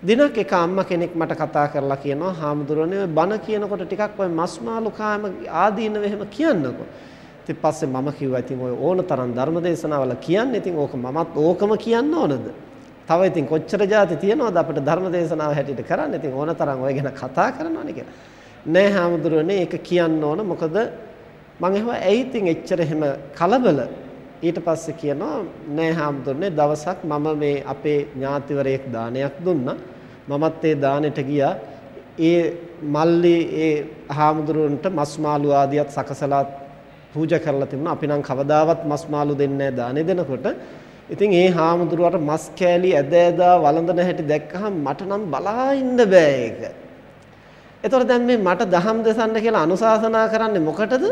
දිනක් එක අම්මා කෙනෙක් මට කතා කරලා කියනවා හාමුදුරනේ බන කියනකොට ටිකක් ඔය මස් මාළු කාම ආදීනව එහෙම කියන්නකෝ. ඉතින් පස්සේ මම කිව්වා ඉතින් ඔය ඕන තරම් ධර්මදේශනාවල කියන්නේ ඉතින් ඕක මමත් ඕකම කියන්න ඕනද? තව ඉතින් කොච්චර જાති තියනවද අපිට ධර්මදේශනාව හැටියට කරන්න? ඉතින් ඕන තරම් ඔය ගැන කතා කරනවනේ කියලා. නෑ හාමුදුරනේ ඒක කියන්න ඕන. මොකද මම එහෙම ඇයි ඉතින් එච්චර එහෙම කලබල? ඊට පස්සේ කියනවා නෑ හාමුදුරනේ දවසක් මම මේ අපේ ඥාතිවරයෙක් දානයක් දුන්නා. මමත් ඒ දානෙට ගියා. ඒ මල්ලි ඒ හාමුදුරුවන්ට මස් මාළු ආදියත් සකසලා පූජා කරලා තිබුණා. අපි නම් කවදාවත් මස් මාළු දෙන්නේ නැහැ දානෙ දෙනකොට. ඉතින් ඒ හාමුදුරුවට මස් කෑලි ඇද ඇදා වළඳන හැටි දැක්කහම මට නම් බලා ඉන්න බෑ ඒක. එතකොට දැන් මේ මට දහම් දෙසන්න කියලා අනුශාසනා කරන්නේ මොකටද?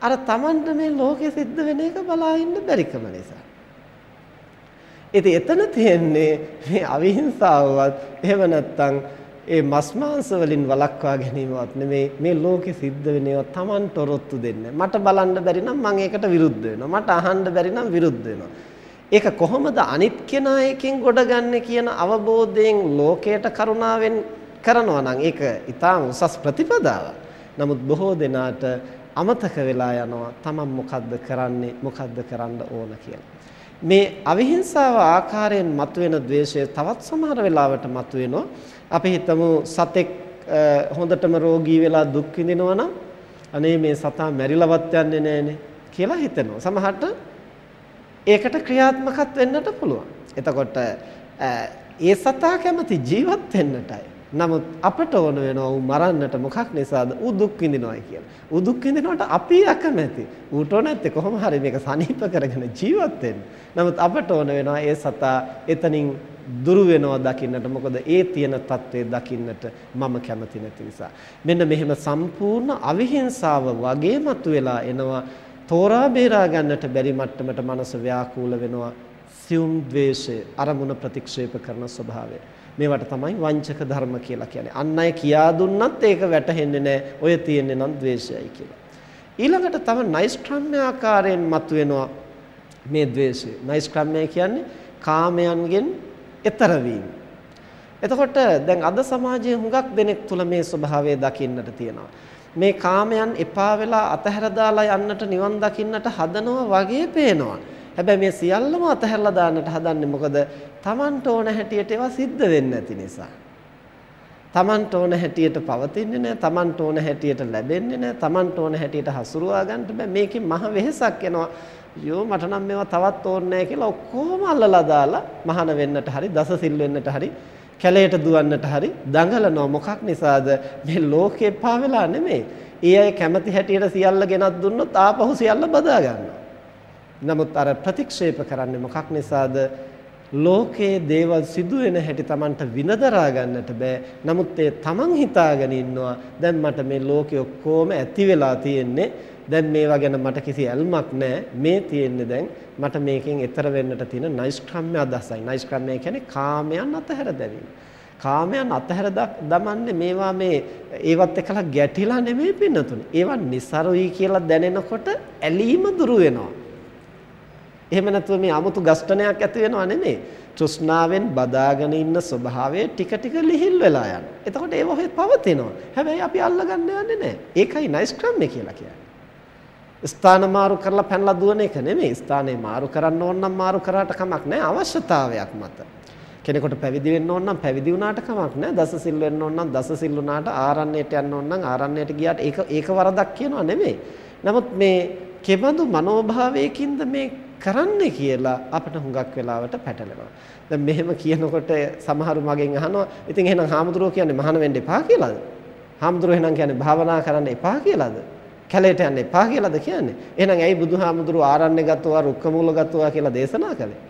අර Tamanට මේ ලෝකෙ සිද්ධ වෙන එක බලා ඉන්න බැරිකම නිසා. ඉතින් එතන තියෙන්නේ මේ අවිහිංසාවවත් එහෙම නැත්නම් ඒ මස් මාංශ වලින් වළක්වා ගැනීමවත් නෙමේ මේ ලෝකෙ සිද්ධ වෙන ඒවා Tamanට ඔරොත්තු දෙන්නේ. මට බලන්න බැරි නම් මම ඒකට විරුද්ධ වෙනවා. මට අහන්න බැරි නම් විරුද්ධ වෙනවා. ඒක කොහොමද අනිත් කෙනා එකෙන් ගොඩගන්නේ කියන අවබෝධයෙන් ලෝකයට කරුණාවෙන් කරනවා නම් ඒක ඊටාම උසස් ප්‍රතිපදාවක්. නමුත් බොහෝ දෙනාට අමතක වෙලා යනවා තමන් මොකද්ද කරන්නේ මොකද්ද කරන්න ඕන කියලා. මේ අවිහිංසාව ආකාරයෙන් මතුවෙන द्वේෂය තවත් සමහර වෙලාවට මතුවෙනවා. අපි හිතමු සතෙක් හොඳටම රෝගී වෙලා දුක් විඳිනවා නම් අනේ මේ සතා මැරිලවත් යන්නේ නැහනේ කියලා හිතෙනවා. සමහරට ඒකට ක්‍රියාත්මකත් වෙන්නට පුළුවන්. එතකොට ඒ සතා කැමති ජීවත් වෙන්නටයි. නමුත් අපට ඕන වෙනවා ඌ මරන්නට මොකක් නිසාද? ඌ දුක් විඳිනවායි කියලා. ඌ දුක් විඳිනවට අපි අකමැති. ඌට නැත්තේ කොහොම හරි මේක සනීප කරගෙන ජීවත් වෙන්න. නමුත් අපට ඕන වෙනවා ඒ සතා එතනින් දුරු වෙනවා දකින්නට. මොකද ඒ තියෙන తත්වයේ දකින්නට මම කැමති නැති නිසා. මෙන්න මෙහෙම සම්පූර්ණ අවිහිංසාව වගේ මතුවලා එනවා. තෝරා බේරා ගන්නට බැරි මට්ටමට මනස ව්‍යාකූල වෙනවා. සියුම් ද්වේෂය අරමුණ ප්‍රතික්ෂේප කරන ස්වභාවය. මේවට තමයි වංචක ධර්ම කියලා කියන්නේ. අන් අය කියා දුන්නත් ඒක වැටහෙන්නේ නැහැ. ඔය තියෙන්නේ නම් ද්වේෂයයි කියලා. ඊළඟට තව නෛෂ්ක්‍රම්‍ය ආකාරයෙන් මතුවෙනවා මේ ද්වේෂය. නෛෂ්ක්‍රම්‍ය කියන්නේ කාමයන්ගෙන් එතර වීම. එතකොට දැන් අද සමාජයේ හුඟක් දෙනෙක් තුල මේ ස්වභාවය දකින්නට තියෙනවා. මේ කාමයන් එපා වෙලා අතහැර දාලා යන්නට නිවන් දකින්නට හදනවා වගේ පේනවා. හැබැයි මේ සියල්ලම අතහැරලා දාන්නට හදන්නේ මොකද? Tamanට ඕන හැටියට ඒවා සිද්ධ වෙන්නේ නැති නිසා. Tamanට ඕන හැටියට පවතින්නේ නැහැ, Tamanට ඕන හැටියට ලැබෙන්නේ නැහැ, Tamanට ඕන හැටියට හසුරුවා ගන්නට බෑ. මේකෙන් මහ වෙහෙසක් එනවා. යෝ මට නම් මේවා තවත් ඕනේ නැහැ කියලා ඔක්කොම අල්ලලා දාලා මහාන වෙන්නට හරි, දස සිල් වෙන්නට හරි කැලයට දුවන්නට හරි දඟලනවා මොකක් නිසාද මේ ලෝකේ පා වෙලා නෙමෙයි. ඒ අය කැමති හැටියට සියල්ල ගෙනත් දුන්නොත් ආපහු සියල්ල බදා ගන්නවා. නමුත් අර ප්‍රතික්ෂේප කරන්නේ මොකක් නිසාද? ලෝකයේ දේවල් සිදුවෙන හැටි Tamanට විනදරා ගන්නට බෑ. නමුත් ඒ Taman හිතාගෙන ඉන්නවා දැන් මට මේ ලෝකෙ ඔක්කොම ඇති වෙලා තියෙන්නේ. දැන් මේවා ගැන මට කිසි ඇල්මක් නැහැ. මේ තියෙන්නේ දැන් මට මේකෙන් එතර වෙන්නට තියෙන නෛෂ්ක්‍රම්‍ය අදහසයි. නෛෂ්ක්‍රම්‍ය කියන්නේ කාමයන් අතහැර දැමීම. කාමයන් අතහැර දමන්නේ මේවා මේ ඒවත් එක්කලා ගැටිලා නෙමෙයි පින්නතුනේ. ඒවා નિසරුයි කියලා දැනෙනකොට ඇලීම දුරු වෙනවා. එහෙම නැතුව මේ 아무තු ගස්ඨනයක් ඇති වෙනව නෙමෙයි. තෘෂ්ණාවෙන් බදාගෙන ඉන්න ස්වභාවය ටික ටික ලිහිල් වෙලා යනවා. එතකොට ඒව ඔහෙ පවතිනවා. හැබැයි අපි අල්ලගන්න යන්නේ නැහැ. ඒකයි නයිස් ක්‍රම්ය කියලා කියන්නේ. ස්ථාන මාරු කරලා පැනලා දුවන එක නෙමෙයි. ස්ථානේ මාරු කරන්න ඕන නම් මාරු කරාට කමක් නැහැ අවශ්‍යතාවයක් මත. කෙනෙකුට පැවිදි වෙන්න ඕන නම් පැවිදි වුණාට කමක් නැහැ. දස සිල් වෙන්න ඕන නම් දස සිල් වුණාට ආරණ්‍යයට යන්න ඕන නම් ආරණ්‍යයට ගියාට ඒක ඒක වරදක් කියනවා නෙමෙයි. නමුත් මේ කෙබඳු මනෝභාවයකින්ද මේ කරන්නේ කියලා අපිට හුඟක් වෙලාවට පැටලෙනවා. දැන් මෙහෙම කියනකොට සමහරු මගෙන් අහනවා ඉතින් එහෙනම් හාමුදුරුවෝ කියන්නේ මහාන වෙන්න එපා කියලාද? හාමුදුරුවෝ එහෙනම් කියන්නේ භාවනා කරන්න එපා කියලාද? කැලේට යන්න එපා කියලාද කියන්නේ? එහෙනම් ඇයි බුදුහාමුදුරුවෝ ආරණ්‍ය ගතවා රුක්ක මූල ගතවා කියලා දේශනා කළේ?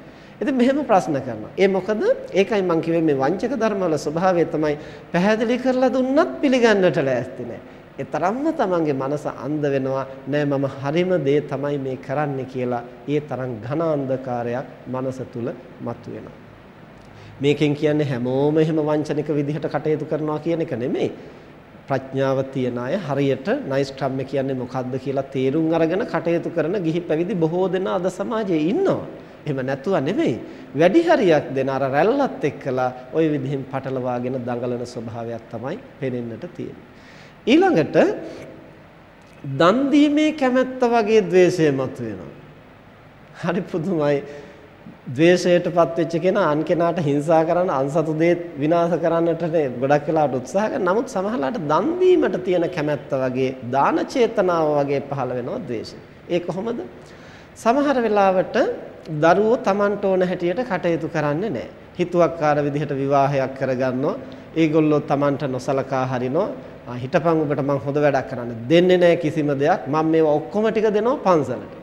ඉතින් මෙහෙම ප්‍රශ්න කරනවා. ඒ මොකද ඒකයි මම කිව්වේ මේ වංචක ධර්මවල ස්වභාවය තමයි පැහැදිලි කරලා දුන්නත් පිළිගන්නට ලෑස්ති නැහැ. ඒ තරම්ම තමන්ගේ මනස අන්ධ වෙනවා නෑ මම හරිම දේ තමයි මේ කරන්නේ කියලා ඒ තරම් ඝන අන්ධකාරයක් මනස තුල මතුවෙනවා මේකෙන් කියන්නේ හැමෝම එහෙම වංචනික විදිහට කටයුතු කරනවා කියන එක නෙමෙයි ප්‍රඥාව තියන අය හරියට නයිස් ක්‍රම්ය කියන්නේ මොකද්ද කියලා තේරුම් අරගෙන කටයුතු කරන ගිහි පැවිදි බොහෝ දෙනා අද සමාජයේ ඉන්නවා. එහෙම නැතුව නෙමෙයි. වැඩි හරියක් දෙන අර රැල්ලත් එක්කලා ওই විදිහෙන් පටලවාගෙන දඟලන ස්වභාවයක් තමයි පේනෙන්නට තියෙන්නේ. ඊළඟට දන් දීමේ කැමැත්ත වගේ द्वේෂය මතුවෙනවා. හරි පුදුමයි. ද්වේෂයටපත් වෙච්ච කෙනා අන් කෙනාට හිංසා කරන්න අන්සතු දේ විනාශ කරන්නට ගොඩක් වෙලාවට උත්සාහ කරන නමුත් සමහරලාට දන් දීමට තියෙන කැමැත්ත වගේ දාන චේතනාව වගේ පහළ වෙනවා ද්වේෂය. ඒ කොහොමද? සමහර වෙලාවට දරුවෝ Tamanට ඕන හැටියට කටයුතු කරන්නේ නැහැ. හිතුවක්කාර විදිහට විවාහයක් කරගන්නවා. ඒගොල්ලෝ Tamanට නොසලකා හරිනවා. හිටපන් ඔබට මං හොඳ වැඩක් කරන්න දෙන්නේ නැහැ කිසිම දෙයක් මම මේවා ඔක්කොම ටික දෙනවා පන්සලට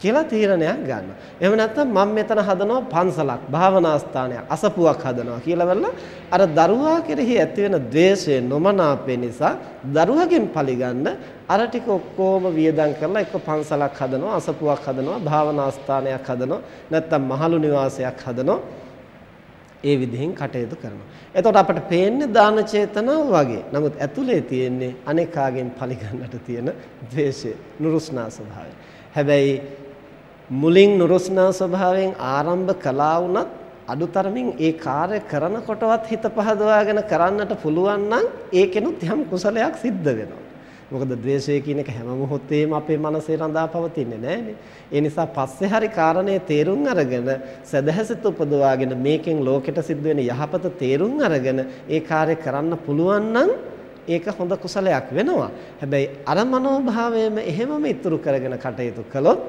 කියලා තීරණයක් ගන්නවා. එහෙම නැත්නම් මම මෙතන හදනවා පන්සලක්, භාවනා ස්ථානයක්, අසපුවක් හදනවා කියලා වෙලා අර දරුවා කෙරෙහි ඇති වෙන द्वේෂය නොමනාපේ නිසා දරුවගෙන් පරිගන්න අර ටික ඔක්කොම වියදම් කරලා එක්ක පන්සලක් හදනවා, අසපුවක් හදනවා, භාවනා ස්ථානයක් හදනවා, නැත්නම් මහලු නිවාසයක් හදනවා. ඒ විදිහෙන් කටයුතු කරනවා. එතකොට අපට පේන්නේ දාන චේතනාව වගේ. නමුත් ඇතුලේ තියෙන්නේ අනේකාගෙන් පරිගන්නට තියෙන ද්වේෂය, නුරුස්නා ස්වභාවය. හැබැයි මුලින් නුරුස්නා ස්වභාවයෙන් ආරම්භ කළා වුණත් අඩුතරමින් ඒ කාර්ය කරනකොටවත් හිත පහදවාගෙන කරන්නට පුළුවන් නම් ඒකෙනුත් යම් කුසලයක් සිද්ධ වෙනවා. මොකද ද්වේෂය කියන එක හැම මොහොතේම අපේ මනසේ රඳා පවතින්නේ නැහැනේ. ඒ නිසා පස්සේ හරි කාරණේ තේරුම් අරගෙන සදහසිත උපදවාගෙන මේකෙන් ලෝකෙට සිද්ධ වෙන යහපත තේරුම් අරගෙන ඒ කාර්ය කරන්න පුළුවන් නම් ඒක හොඳ කුසලයක් වෙනවා. හැබැයි අර මනෝභාවයම එහෙමම ඉතුරු කරගෙන කටයුතු කළොත්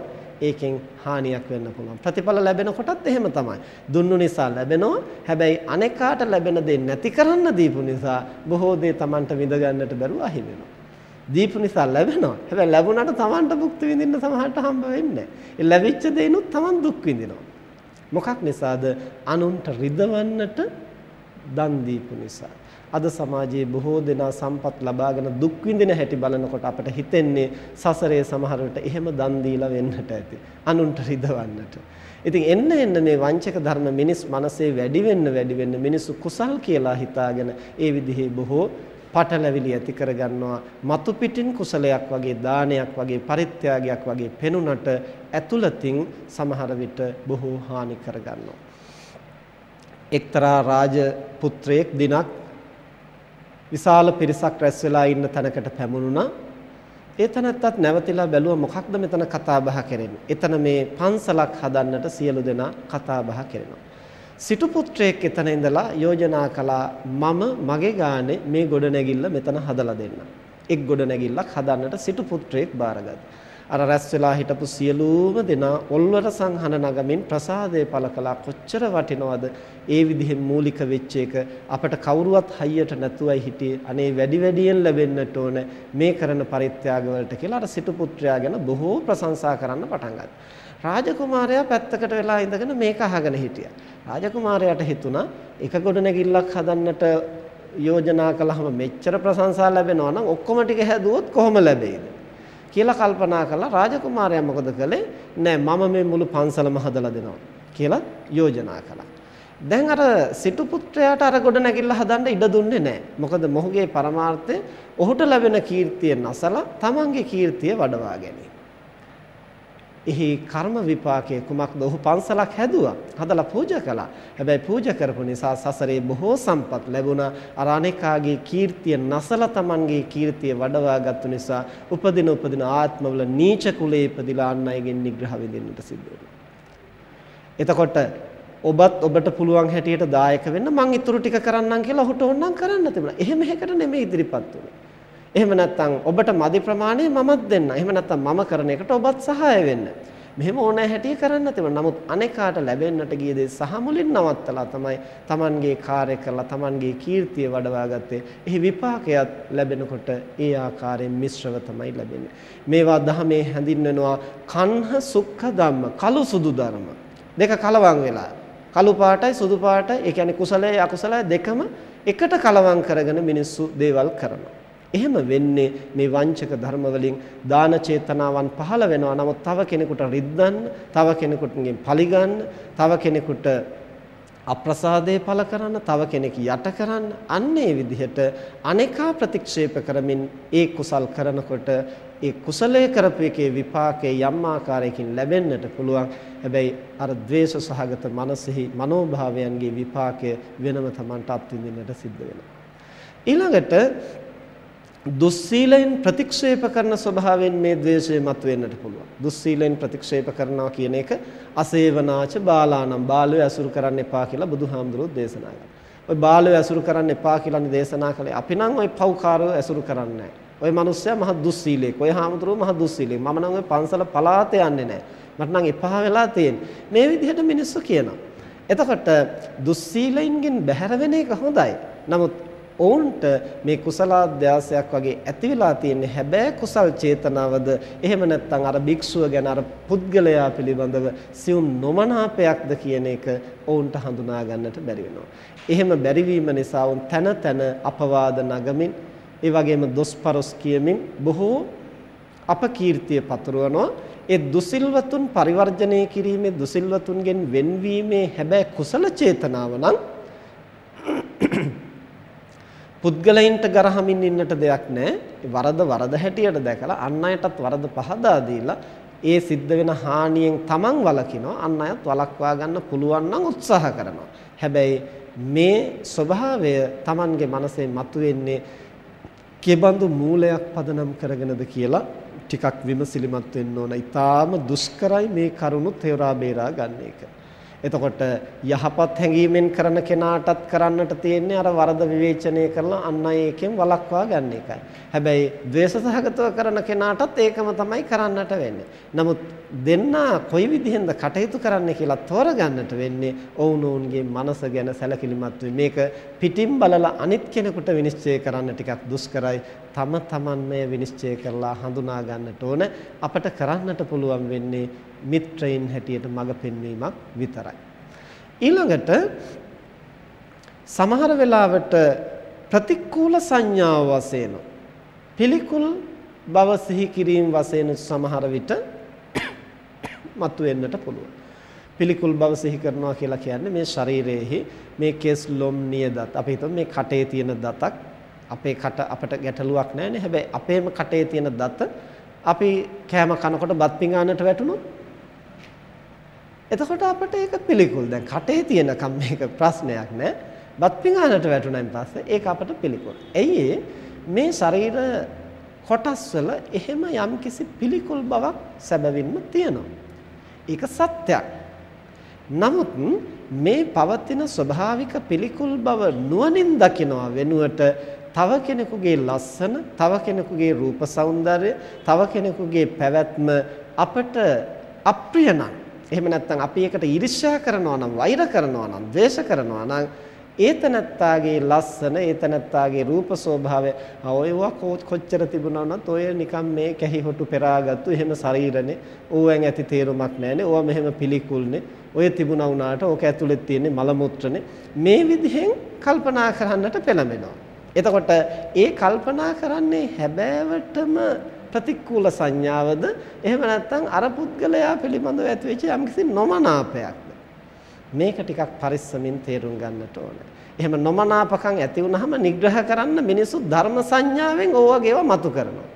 ඒකෙන් හානියක් වෙන්න පුළුවන්. ප්‍රතිඵල ලැබෙනකොටත් එහෙම තමයි. දුන්නු නිසා ලැබෙනවා. හැබැයි අනෙකාට ලැබෙන දේ නැති කරන්න දීපු නිසා බොහෝ දේ Tamanට විඳ ගන්නට බැරුව අහිමි වෙනවා. දීපු නිසා ලැබෙනවා. හැබැයි ලැබුණාට Tamanට භුක්ති විඳින්න සමහරට හම්බ වෙන්නේ නැහැ. ඒ ලැබිච්ච දේනොත් Taman දුක් විඳිනවා. මොකක් නිසාද? අනුන්ට රිදවන්නට දන් දීපු නිසා. අද සමාජයේ බොහෝ දෙනා සම්පත් ලබාගෙන දුක් විඳින හැටි බලනකොට අපට හිතෙන්නේ සසරේ සමහර විට එහෙම දන් දීලා වෙන්නට ඇති. අනුන්ට රිදවන්නට. ඉතින් එන්න එන්න මේ වංචක ධර්ම මිනිස් මනසේ වැඩි වෙන්න වැඩි වෙන්න මිනිස්සු කුසල් කියලා හිතාගෙන ඒ විදිහේ බොහෝ පටලැවිලි ඇති කරගන්නවා. මතු පිටින් කුසලයක් වගේ දානයක් වගේ පරිත්‍යාගයක් වගේ පෙනුනට ඇතුළතින් සමහර විට බොහෝ හානි කරගන්නවා. එක්තරා රාජ පුත්‍රයෙක් දිනක් විශාල පිරිසක් රැස් වෙලා ඉන්න තැනකට පැමුණුණා. ඒ තැනත්තත් නැවතිලා බැලුවා මොකක්ද මෙතන කතා බහ කරන්නේ? එතන මේ පන්සලක් හදන්නට සියලු දෙනා කතා බහ කරනවා. සිටු පුත්‍රයෙක් එතන ඉඳලා යෝජනා කළා මම මගේ ගානේ මේ ගොඩනැගිල්ල මෙතන හදලා දෙන්න. එක් ගොඩනැගිල්ලක් හදන්නට සිටු පුත්‍රයෙක් බාරගත්තා. අර රැස් වෙලා හිටපු සියලුම දෙනා ඔල්වර සංහන නගමින් ප්‍රසාදය පළ කළා කොච්චර වටිනවද ඒ විදිහෙන් මූලික වෙච්ච එක අපට කවුරුවත් හයියට නැතුවයි හිටියේ අනේ වැඩි වැඩියෙන් ලැබෙන්නට ඕන මේ කරන පරිත්‍යාග වලට කියලා අර සිටු පුත්‍රයා ගැන බොහෝ ප්‍රශංසා කරන්න පටන් ගත්තා. රාජකුමාරයා පැත්තකට වෙලා ඉඳගෙන මේක අහගෙන හිටියා. රාජකුමාරයාට හිතුණා එක ගොඩනැගිල්ලක් හදන්නට යෝජනා කළාම මෙච්චර ප්‍රශංසා ලැබෙනවා නම් ඔක්කොම ටික හැදුවොත් කොහොම ලැබෙයිද කියලා කල්පනා කළා රාජකුමාරයා මොකද කළේ නෑ මම මේ මුළු පන්සලම හදලා දෙනවා කියලා යෝජනා කළා දැන් අර සිටු පුත්‍රයාට අර ගොඩ නැගිල්ල හදන්න ඉඩ දුන්නේ නැහැ. මොකද මොහුගේ පරමාර්ථය ඔහුට ලැබෙන කීර්තිය නැසලා තමන්ගේ කීර්තිය වඩවා ගැනීම. එහි කර්ම විපාකයේ කුමක්ද? ඔහු පන්සලක් හැදුවා. හදලා පූජා කළා. හැබැයි පූජා කරපු නිසා සසරේ බොහෝ සම්පත් ලැබුණා. අර අනේකාගේ කීර්තිය නැසලා Tamanගේ කීර්තිය වඩවාගත්තු නිසා උපදින උපදින ආත්මවල නීච කුලයේ ඉපදිලා අන් අයගෙන් නිග්‍රහ විඳින්නට සිද්ධ වෙනවා. එතකොට ඔබත් ඔබට පුළුවන් හැටියට දායක වෙන්න මං ඊටු ටික කරන්නම් කියලා ඔහුට ඕනනම් කරන්න තිබුණා. එහෙම හැකට නෙමෙයි ඉදිරිපත් වුණේ. එහෙම නැත්නම් ඔබට මදි ප්‍රමාණය මමත් දෙන්න. එහෙම නැත්නම් මම කරන එකට ඔබත් සහාය වෙන්න. මෙහෙම ඕනෑ හැටිය කරන්න තිබුණා. නමුත් අනේකාට ලැබෙන්නට ගිය දේ සහ මුලින් නවත්තලා තමයි Tamanගේ කාර්ය කරලා Tamanගේ කීර්තිය වඩවා ගත්තේ. එහි විපාකයක් ලැබෙනකොට ඒ ආකාරයෙන් මිශ්‍රව තමයි ලැබෙන්නේ. මේවා දහමේ හැඳින්වෙනවා කන්හ සුඛ ධම්ම, කළු සුදු ධර්ම. දෙක කලවම් වෙලා. කළු පාටයි සුදු පාටයි, ඒ කියන්නේ කුසලයේ අකුසලයේ දෙකම එකට කලවම් කරගෙන මිනිස්සු දේවල් කරනවා. එහෙම වෙන්නේ මේ වංචක ධර්ම වලින් දාන චේතනාවන් පහළ වෙනවා. නමුත් තව කෙනෙකුට රිද්දන්න, තව කෙනෙකුටගෙන් පලිගන්න, තව කෙනෙකුට අප්‍රසාදේ පළ කරන්න, තව කෙනෙක් යට කරන්න, අන්න ඒ විදිහට අනේකා ප්‍රතික්ෂේප කරමින් ඒ කුසල් කරනකොට ඒ කුසලයේ කරපු එකේ විපාකේ යම් ආකාරයකින් ලැබෙන්නට පුළුවන්. හැබැයි අර ද්වේෂ සහගත මනසෙහි මනෝභාවයන්ගේ විපාකය වෙනම Tamanට අත්විඳින්නට සිද්ධ වෙනවා. ඊළඟට දුස්සීලයෙන් ප්‍රතික්ෂේප කරන ස්වභාවයෙන් මේ द्वේෂය මතුවෙන්නට පුළුවන්. දුස්සීලයෙන් ප්‍රතික්ෂේප කරනවා කියන එක අසේවනාච බාලානම් බාලය අසුරු කරන්න එපා කියලා බුදුහාමුදුරුවෝ දේශනා කළා. ඔය බාලය අසුරු කරන්න එපා කියලානේ දේශනා කළේ. අපි නම් ඔය පව්කාරව අසුරු කරන්නේ නැහැ. ඔය මිනිස්සයා මහ දුස්සීලෙක්. ඔය හාමුදුරුවෝ මහ දුස්සීලෙක්. මම නම් ඔය පන්සල පලාත යන්නේ නැහැ. මට නම් එපා වෙලා තියෙන්නේ. මේ විදිහට මිනිස්සු කියනවා. එතකොට දුස්සීලයින්ගෙන් බැහැර වෙන එක හොඳයි. නමුත් ඔවුන්ට මේ කුසලාධ්‍යාසයක් වගේ ඇති වෙලා තියෙන්නේ හැබැයි කුසල් චේතනාවද එහෙම නැත්නම් අර භික්ෂුව ගැන අර පුද්ගලයා පිළිබඳව සියුම් නොමනාපයක්ද කියන එක ඔවුන්ට හඳුනා ගන්නට බැරි වෙනවා. එහෙම බැරිවීම නිසා උන් තන තන අපවාද නගමින් ඒ වගේම දොස්පරොස් කියමින් බොහෝ අපකීර්තිය පතුරවනවා. ඒ දුසිල්වතුන් පරිවර්ජණය කිරීමේ දුසිල්වතුන්ගෙන් වෙන්වීමේ හැබැයි කුසල චේතනාව නම් පුද්ගලයින්ට ගරහමින් ඉන්නට දෙයක් නැහැ. වරද වරද හැටියට දැකලා අන් අයටත් වරද පහදා දීලා ඒ සිද්ධ වෙන හානියෙන් Taman වළකිනවා අන් අයත් වළක්වා ගන්න පුළුවන් නම් උත්සාහ කරනවා. හැබැයි මේ ස්වභාවය Tamanගේ මනසේ මතුවෙන්නේ කෙබඳු මූලයක් පදනම් කරගෙනද කියලා ටිකක් විමසිලිමත් වෙන්න ඕන. ඊටාම දුෂ්කරයි මේ කරුණු තේරා බේරා ගන්න එක. එතකොට යහපත් හැඟීමෙන් කරන කෙනාටත් කරන්නට තියෙන්නේ අර වරද විවේචනය කරලා අන් අය එකෙන් වළක්වා ගන්න එකයි. හැබැයි ද්වේෂ සහගතව කරන කෙනාටත් ඒකම තමයි කරන්නට වෙන්නේ. නමුත් දෙන්නා කොයි විදිහෙන්ද කටයුතු කරන්න කියලා තෝරගන්නට වෙන්නේ ඔවුනෝන්ගේ මනස ගැන සැලකිලිමත් මේක පිටින් බලලා අනිත් කෙනෙකුට විනිශ්චය කරන්න ටිකක් දුෂ්කරයි. තම තමන්මය විනිශ්චය කරලා හඳුනා ගන්නට ඕන. අපට කරන්නට පුළුවන් වෙන්නේ මිත්‍රයින් හැටියට මඟ පෙන්වීමක් විතරයි. ඊළඟට සමහර වෙලාවට ප්‍රතිකූල සංඥාව වශයෙන් පිළිකුල් බව සිහි කිරීම වශයෙන් සමහර විට මතුවෙන්නට පුළුවන්. පිළිකුල් බව සිහි කරනවා කියලා කියන්නේ මේ ශරීරයේහි මේ කෙස් ලොම් නියදත් අපි හිතමු මේ කටේ තියෙන දතක් අපේ කට අපට ගැටලුවක් නැහැ නේ හැබැයි අපේම කටේ තියෙන දත අපි කෑම කනකොට බත් පිඟානට වැටුණොත් එතකොට අපිට ඒක පිළිකුල්. දැන් කටේ තියෙනකම් මේක ප්‍රශ්නයක් නෑ. බත් පිඟානට වැටුණාන් පස්සේ ඒක අපිට පිළිකුල්. ඇයි මේ ශරීර කොටස් වල එහෙම යම්කිසි පිළිකුල් බවක් සැබවින්ම තියෙනවා. ඒක සත්‍යයක්. නමුත් මේ පවතින ස්වභාවික පිළිකුල් බව නුවණින් දකිනවා වෙනුවට තව කෙනෙකුගේ ලස්සන, තව කෙනෙකුගේ රූප సౌందර්ය, තව කෙනෙකුගේ පැවැත්ම අපට අප්‍රිය නම් එහෙම නැත්නම් අපි එකට ඊර්ෂ්‍යා කරනවා නම්, වෛර කරනවා නම්, ද්වේෂ කරනවා නම් ඒතනත්තාගේ ලස්සන ඒතනත්තාගේ රූප ස්වභාවය ඔයවා කොච්චර තිබුණා වුණත් ඔය නිකන් මේ කැහි හොටු පෙරාගත්තු එහෙම ශරීරනේ. ඕවෙන් ඇති තේරුමක් නැහැනේ. ඕවා මෙහෙම පිළිකුල්නේ. ඔය තිබුණා වුණාට ඕක ඇතුලේ තියෙන්නේ මල මුත්‍රනේ. මේ විදිහෙන් කල්පනා කරන්නට පෙළඹෙනවා. එතකොට ඒ කල්පනා කරන්නේ හැබෑවටම ප්‍රතිකූල සංඥාවද එහෙම නැත්නම් අර පුද්ගලයා පිළිබඳව ඇතිවෙච්ච යම්කිසි නොමනාපයක්ද මේක ටිකක් පරිස්සමින් තේරුම් ගන්නට ඕනේ. එහෙම නොමනාපකම් ඇති වුනහම නිග්‍රහ කරන්න මිනිස්සු ධර්ම සංඥාවෙන් ඕවගේව මතු කරනවා.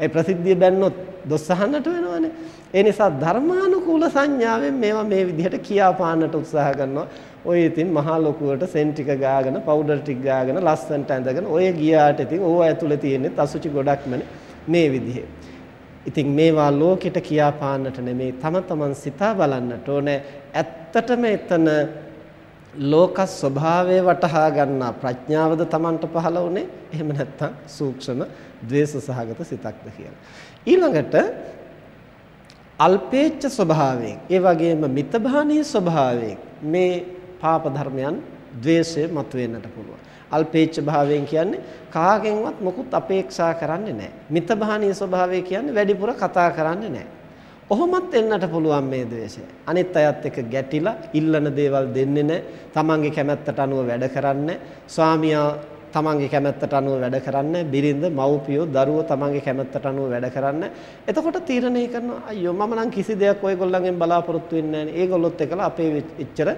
ඒ ප්‍රසිද්ධිය බැන්නොත් දොස් අහන්නට වෙනවනේ. ඒ නිසා ධර්මානුකූල සංඥාවෙන් මේවා මේ විදිහට කියාපාන්නට උත්සාහ කරනවා. ඔය ඉතින් මහා ලොකුවට සෙන් ටික ගාගෙන පවුඩර් ටික ගාගෙන ලස්සනට ඇඳගෙන ඔය ගියාට ඉතින් ඕව ඇතුලේ තියෙන්නේ අසුචි ගොඩක්මනේ මේ විදිහේ. ඉතින් මේවා ලෝකෙට කියාපාන්නට නෙමේ තම තමන් සිතා බලන්නට ඕනේ. ඇත්තටම එතන ලෝක ස්වභාවය වටහා ගන්නා ප්‍රඥාවද Tamanට පහළ වුනේ එහෙම නැත්නම් සූක්ෂම ද්වේෂ සහගත සිතක්ද කියලා. ඊළඟට අල්පේච්ඡ ස්වභාවයෙන් ඒ වගේම මිතභානී ස්වභාවයෙන් මේ පාප ධර්මයන් ද්වේෂය මතුවෙන්නට පුළුවන්. අල්පේච්ඡ භාවයෙන් කියන්නේ කාගෙන්වත් මොකුත් අපේක්ෂා කරන්නේ නැහැ. මිතභානී ස්වභාවය කියන්නේ වැඩිපුර කතා කරන්නේ නැහැ. ඔහොමත් එන්නට පුළුවන් මේ ද්වේෂය. අනිත් අයත් එක්ක ගැටිලා ඉල්ලන දේවල් දෙන්නේ නැහැ. තමන්ගේ කැමැත්තට අනුව වැඩ කරන්නේ. ස්වාමියා තමන්ගේ කැමැත්තට අනුව වැඩ කරන්නේ. බිරිඳ, මව්පියෝ, දරුවෝ තමන්ගේ කැමැත්තට අනුව වැඩ කරන්නේ. එතකොට තීරණය කරනවා අයියෝ මම නම් කිසි දෙයක් ඔයගොල්ලන්ගෙන් බලාපොරොත්තු වෙන්නේ නැහැ. ඒගොල්ලොත් එක්කලා අපේ එච්චර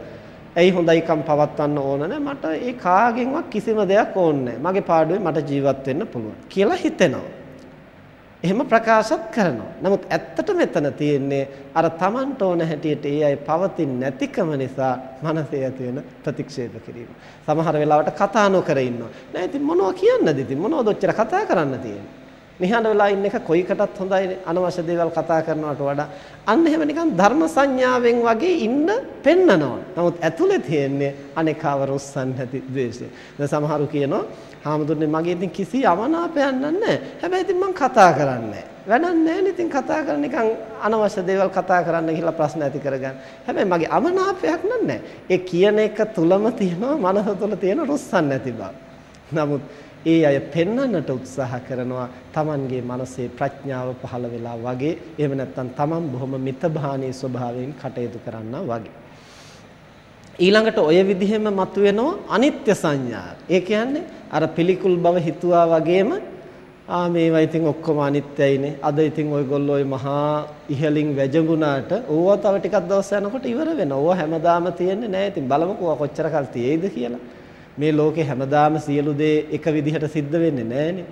ඇයි හොඳයිකම් පවත්වන්න ඕන නැහැ. මට ඒ කාගෙන්වත් කිසිම දෙයක් ඕනේ නැහැ. මගේ පාඩුවේ මට ජීවත් වෙන්න පුළුවන් කියලා හිතෙනවා. එහෙම ප්‍රකාශත් කරනවා. නමුත් ඇත්තට මෙතන තියෙන්නේ අර Tamanට ඕන හැටියට ඒ අය පවතින නැතිකම නිසා මනසේ ඇති වෙන ප්‍රතික්ෂේප කිරීම. සමහර වෙලාවට කතා නොකර ඉන්නවා. නෑ ඉතින් මොනවද කියන්නද ඉතින් මොනවද ඔච්චර කතා කරන්න තියෙන්නේ? නිහඬ වෙලා ඉන්න එක කොයිකටත් හොඳයි අනවශ්‍ය දේවල් කතා කරනවට වඩා අන්න එහෙම නිකන් ධර්ම සංඥාවෙන් වගේ ඉන්න පෙන්නනවා. නමුත් ඇතුලේ තියෙන්නේ අනේකව රොස්සන් නැති ද්වේෂය. දැන් සමහරු කියනවා හාමුදුරනේ මගේ ඉතින් කිසි යමනාපයක් නැහැ. හැබැයි ඉතින් මං කතා කරන්නේ වැඩක් නැහැ ඉතින් කතා කරන නිකන් අනවශ්‍ය දේවල් කතා කරන්න කියලා ප්‍රශ්න ඇති කරගන්න. හැබැයි මගේ අමනාපයක් නැහැ. ඒ කියන එක තුලම තියෙනවා මනස තුල තියෙන රුස්සන් නැති බව. නමුත් ඒ අය පෙන්වන්නට උත්සාහ කරනවා Tamanගේ මනසේ ප්‍රඥාව පහළ වෙලා වගේ එහෙම නැත්නම් Taman බොහොම මිතභානී ස්වභාවයෙන් කටයුතු කරන්නා වගේ. ඊළඟට ඔය විදිහෙම මතුවෙනවා අනිත්‍ය සංඥා. ඒ කියන්නේ අර පිළිකුල් බව හිතුවා වගේම ආ මේවා ඉතින් ඔක්කොම අනිත්‍යයිනේ. අද ඉතින් ඔයගොල්ලෝ ඔය මහා ඉහලින් වැජඹුණාට ඕවා තව ටිකක් දවස් යනකොට ඉවර වෙනවා. ඕවා හැමදාම තියෙන්නේ නැහැ. ඉතින් බලමුකෝ කොච්චර කල් තියේද කියලා. මේ ලෝකේ හැමදාම සියලු දේ එක විදිහට සිද්ධ වෙන්නේ නැහනේ.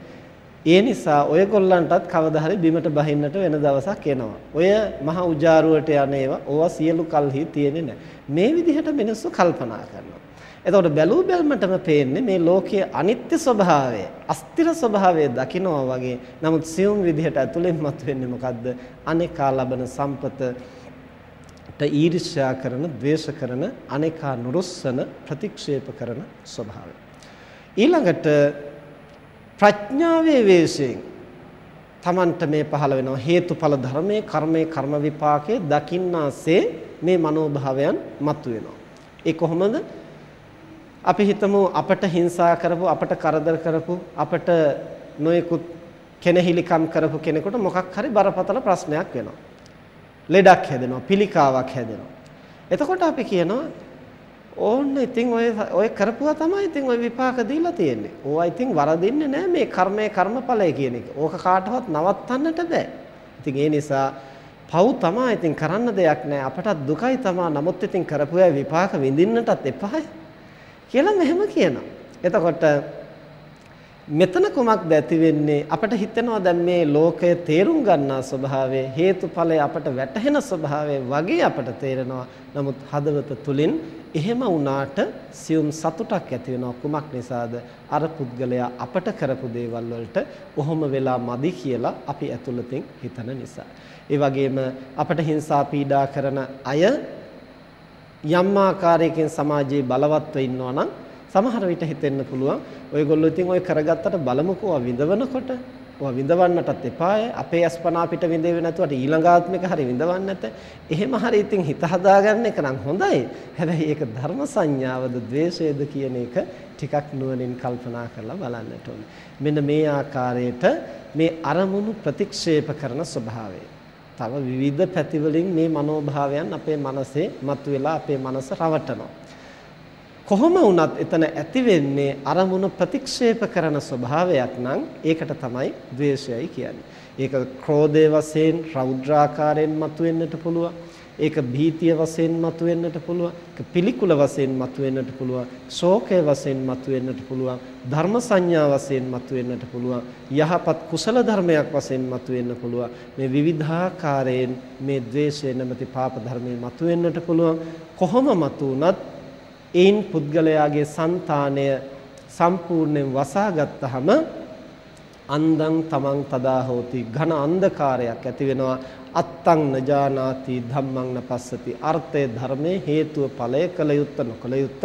ඒ නිසා ඔයගොල්ලන්ටත් කවදා හරි බිමට බහින්නට වෙන දවසක් එනවා. ඔය මහ උජාරුවට යන ඒවා ඕවා සියලු කල්හි තියෙන්නේ නැහැ. මේ විදිහට මිනිස්සු කල්පනා කරනවා. එතකොට බැලූ බැල්මටම පේන්නේ මේ ලෝකයේ අනිත්‍ය ස්වභාවය, අස්තිර ස්වභාවය දකිනවා වගේ. නමුත් සියුම් විදිහට ඇතුළෙන් මතුවෙන්නේ මොකද්ද? අනේකා ලබන සම්පත ඊර්ෂ්‍යා කරන, ද්වේෂ කරන, අනේකා නුරුස්සන, ප්‍රතික්ෂේප කරන ස්වභාවය. ඊළඟට ප්‍රඥාවේ වේශයෙන් තමන්ට මේ පහළ වෙනවා හේතුඵල ධර්මයේ කර්මයේ කර්ම විපාකයේ දකින්නාසේ මේ මනෝභාවයන් මතුවෙනවා. ඒ කොහොමද? අපි හිතමු අපට හිංසා කරපු අපට කරදර කරපු අපට නොයෙකුත් කෙනෙහිලිකම් කරපු කෙනෙකුට මොකක් හරි බරපතල ප්‍රශ්නයක් වෙනවා. ලෙඩක් හැදෙනවා, පිළිකාවක් හැදෙනවා. එතකොට අපි කියනවා ඕන්න ඉතින් ඔය ඔය කරපුවා තමයි ඉතින් ඔය විපාක දීලා තියෙන්නේ. ඕවා ඉතින් වරදින්නේ නැහැ මේ කර්මයේ කර්මඵලය කියන එක. ඕක කාටවත් නවත්තන්නට බෑ. ඉතින් ඒ නිසා පව් තමා ඉතින් කරන්න දෙයක් නැහැ. අපටත් දුකයි තමා. නමුත් ඉතින් කරපු අය විපාක විඳින්නටත් එපායි. කියලා මෙහෙම කියනවා. එතකොට මෙතන කුමක්ද ඇති වෙන්නේ? අපට හිතෙනවා දැන් මේ ලෝකය තේරුම් ගන්නා ස්වභාවය හේතුඵලය අපට වැටහෙන ස්වභාවය වගේ අපට තේරෙනවා. නමුත් හදවත තුලින් එහෙම වුණාට සියුම් සතුටක් ඇති වෙනවා. කුමක් නිසාද? අර පුද්ගලයා අපට කරපු දේවල් වලට කොහොම වෙලා මදි කියලා අපි ඇතුළතින් හිතන නිසා. ඒ වගේම අපට හිංසා පීඩා කරන අය යම් ආකාරයකින් සමාජයේ බලවත්ව ඉන්නවා නම් සමහර විට හිතෙන්න පුළුවන් ඔයගොල්ලෝ ඉතින් ඔය කරගත්තට බලමුකෝ විඳවනකොට ඔය විඳවන්නටත් එපාය අපේ අස්පනා පිට විඳෙන්නේ නැතුවට ඊළඟ ආත්මික හරි විඳවන්න නැත. එහෙම හරි ඉතින් හිත හදාගන්න එක නම් හොඳයි. හැබැයි ඒක ධර්ම සංඥාවද ද්වේෂයේද කියන එක ටිකක් නුවණින් කල්පනා කරලා බලන්නට ඕනේ. මෙන්න මේ ආකාරයට මේ අරමුණු ප්‍රතික්ෂේප කරන ස්වභාවය. තව විවිධ පැතිවලින් මේ මනෝභාවයන් අපේ මනසේ මතුවලා අපේ මනස රවටනවා. කොහොම වුණත් එතන ඇති වෙන්නේ අරමුණ ප්‍රතික්ෂේප කරන ස්වභාවයක් නම් ඒකට තමයි ද්වේෂයයි කියන්නේ. ඒක ක්‍රෝධයේ වශයෙන් රෞද්‍රාකාරයෙන් මතුවෙන්නට පුළුවන්. ඒක භීතිය වශයෙන් මතුවෙන්නට පුළුවන්. ඒක පිළිකුල වශයෙන් මතුවෙන්නට පුළුවන්. ශෝකය වශයෙන් මතුවෙන්නට පුළුවන්. ධර්ම සංඥා වශයෙන් මතුවෙන්නට පුළුවන්. යහපත් කුසල ධර්මයක් වශයෙන් මතුවෙන්න පුළුවන්. මේ විවිධාකාරයෙන් මේ ද්වේෂය නැමැති පාප ධර්මයේ මතුවෙන්නට පුළුවන්. කොහොම මතුවුණත් ඒන් පුද්ගලයාගේ సంతානය සම්පූර්ණයෙන් වසාගත්තාම අන්දං තමන් තදා හෝති ඝන අන්ධකාරයක් ඇති වෙනවා. අත්තං නජානාති ධම්මං නපස්සති. අර්ථය ධර්මයේ හේතුව ඵලය කළ යුත්ත නොකළ යුත්ත.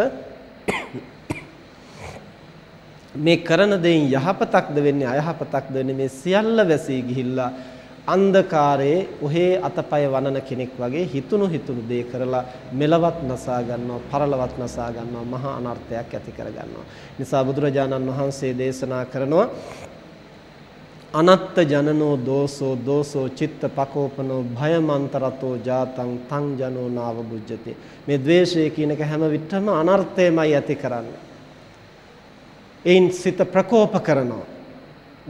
මේ කරන දෙයින් යහපතක්ද වෙන්නේ? අයහපතක්ද වෙන්නේ? මේ සියල්ල වැසී ගිහිල්ලා අන්ධකාරයේ ඔහේ අතපය වනන කෙනෙක් වගේ හිතුණු හිතුණු දේ කරලා මෙලවත් නසා ගන්නවා පරලවත් නසා ගන්නවා මහා අනර්ථයක් ඇති කර ගන්නවා. නිසා බුදුරජාණන් වහන්සේ දේශනා කරනවා අනත්ත ජනනෝ දෝසෝ දෝසෝ චිත්ත පකෝපනෝ භයමන්තරතෝ ජාතං තං ජනෝ නාව බුජ්ජති මේ द्वේෂය කියන එක හැම විටම අනර්ථයමයි ඇති කරන්නේ. එයින් සිත ප්‍රකෝප කරනවා.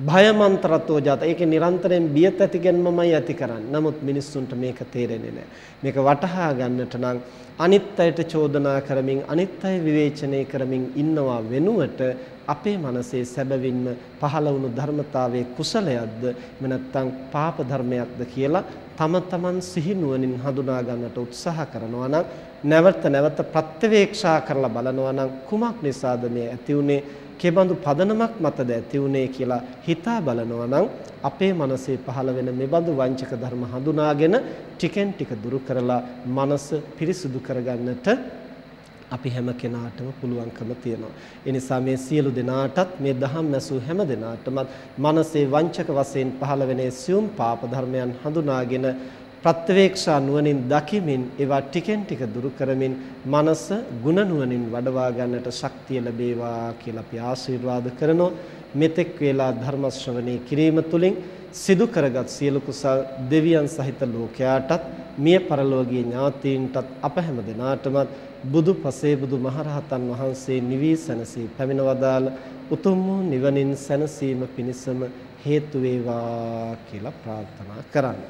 භයමන්තරතෝ ජාත. ඒකේ නිරන්තරයෙන් බියත් ඇති ගැනීමමයි ඇති කරන්නේ. නමුත් මිනිස්සුන්ට මේක තේරෙන්නේ නැහැ. මේක වටහා ගන්නට නම් අනිත් අයට චෝදනා කරමින් අනිත් අය විවේචනය කරමින් ඉන්නවා වෙනුවට අපේ මනසේ සැබවින්ම පහළ වුණු ධර්මතාවයේ කුසලයක්ද එහෙම නැත්නම් පාප ධර්මයක්ද කියලා තම තමන් සිහි නුවණින් හඳුනා ගන්නට උත්සාහ කරනවා නම් නැවත නැවත ප්‍රත්‍යවේක්ෂා කරලා බලනවා නම් කුමක් නිසාද මේ ඇති උනේ කෙබඳු පදනමක් මතද ඇති උනේ කියලා හිතා බලනවා නම් අපේ මනසේ පහළ වෙන මෙබඳු වංචක ධර්ම හඳුනාගෙන ටිකෙන් ටික දුරු කරලා මනස පිරිසුදු කරගන්නට අපි හැම කෙනාටම පුළුවන්කම තියෙනවා. ඒ නිසා මේ සියලු දෙනාටත් මේ දහම් ඇසූ හැම දෙනාටම මනසේ වංචක වශයෙන් පහළ වෙන සියුම් පාප ධර්මයන් හඳුනාගෙන ප්‍රත්‍යවේක්ෂා නුවණින් දකිමින් ඒවා ටිකෙන් ටික දුරු කරමින් මනස ගුණ නුවණින් වඩවා ගන්නට ශක්තිය ලැබේවා කියලා අපි ආශිර්වාද කරනවා. මෙතෙක් වේලා ධර්ම ශ්‍රවණේ කිරීම තුළින් සිදු කරගත් සියලු කුසල් දෙවියන් සහිත ලෝකයාටත් මිය පරලෝකීය ඥාතීන්ටත් අප හැම දෙනාටම බුදු පසේ බුදු මහරහතන් වහන්සේ නිවී සැනසී පැමිණවදාල උතුම් වූ නිවනින් සැනසීම පිණිසම හේතු වේවා කියලා ප්‍රාර්ථනා කරන්නේ.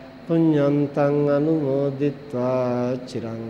පුඤ්ඤන්තං අනුමෝදිත්වා චිරං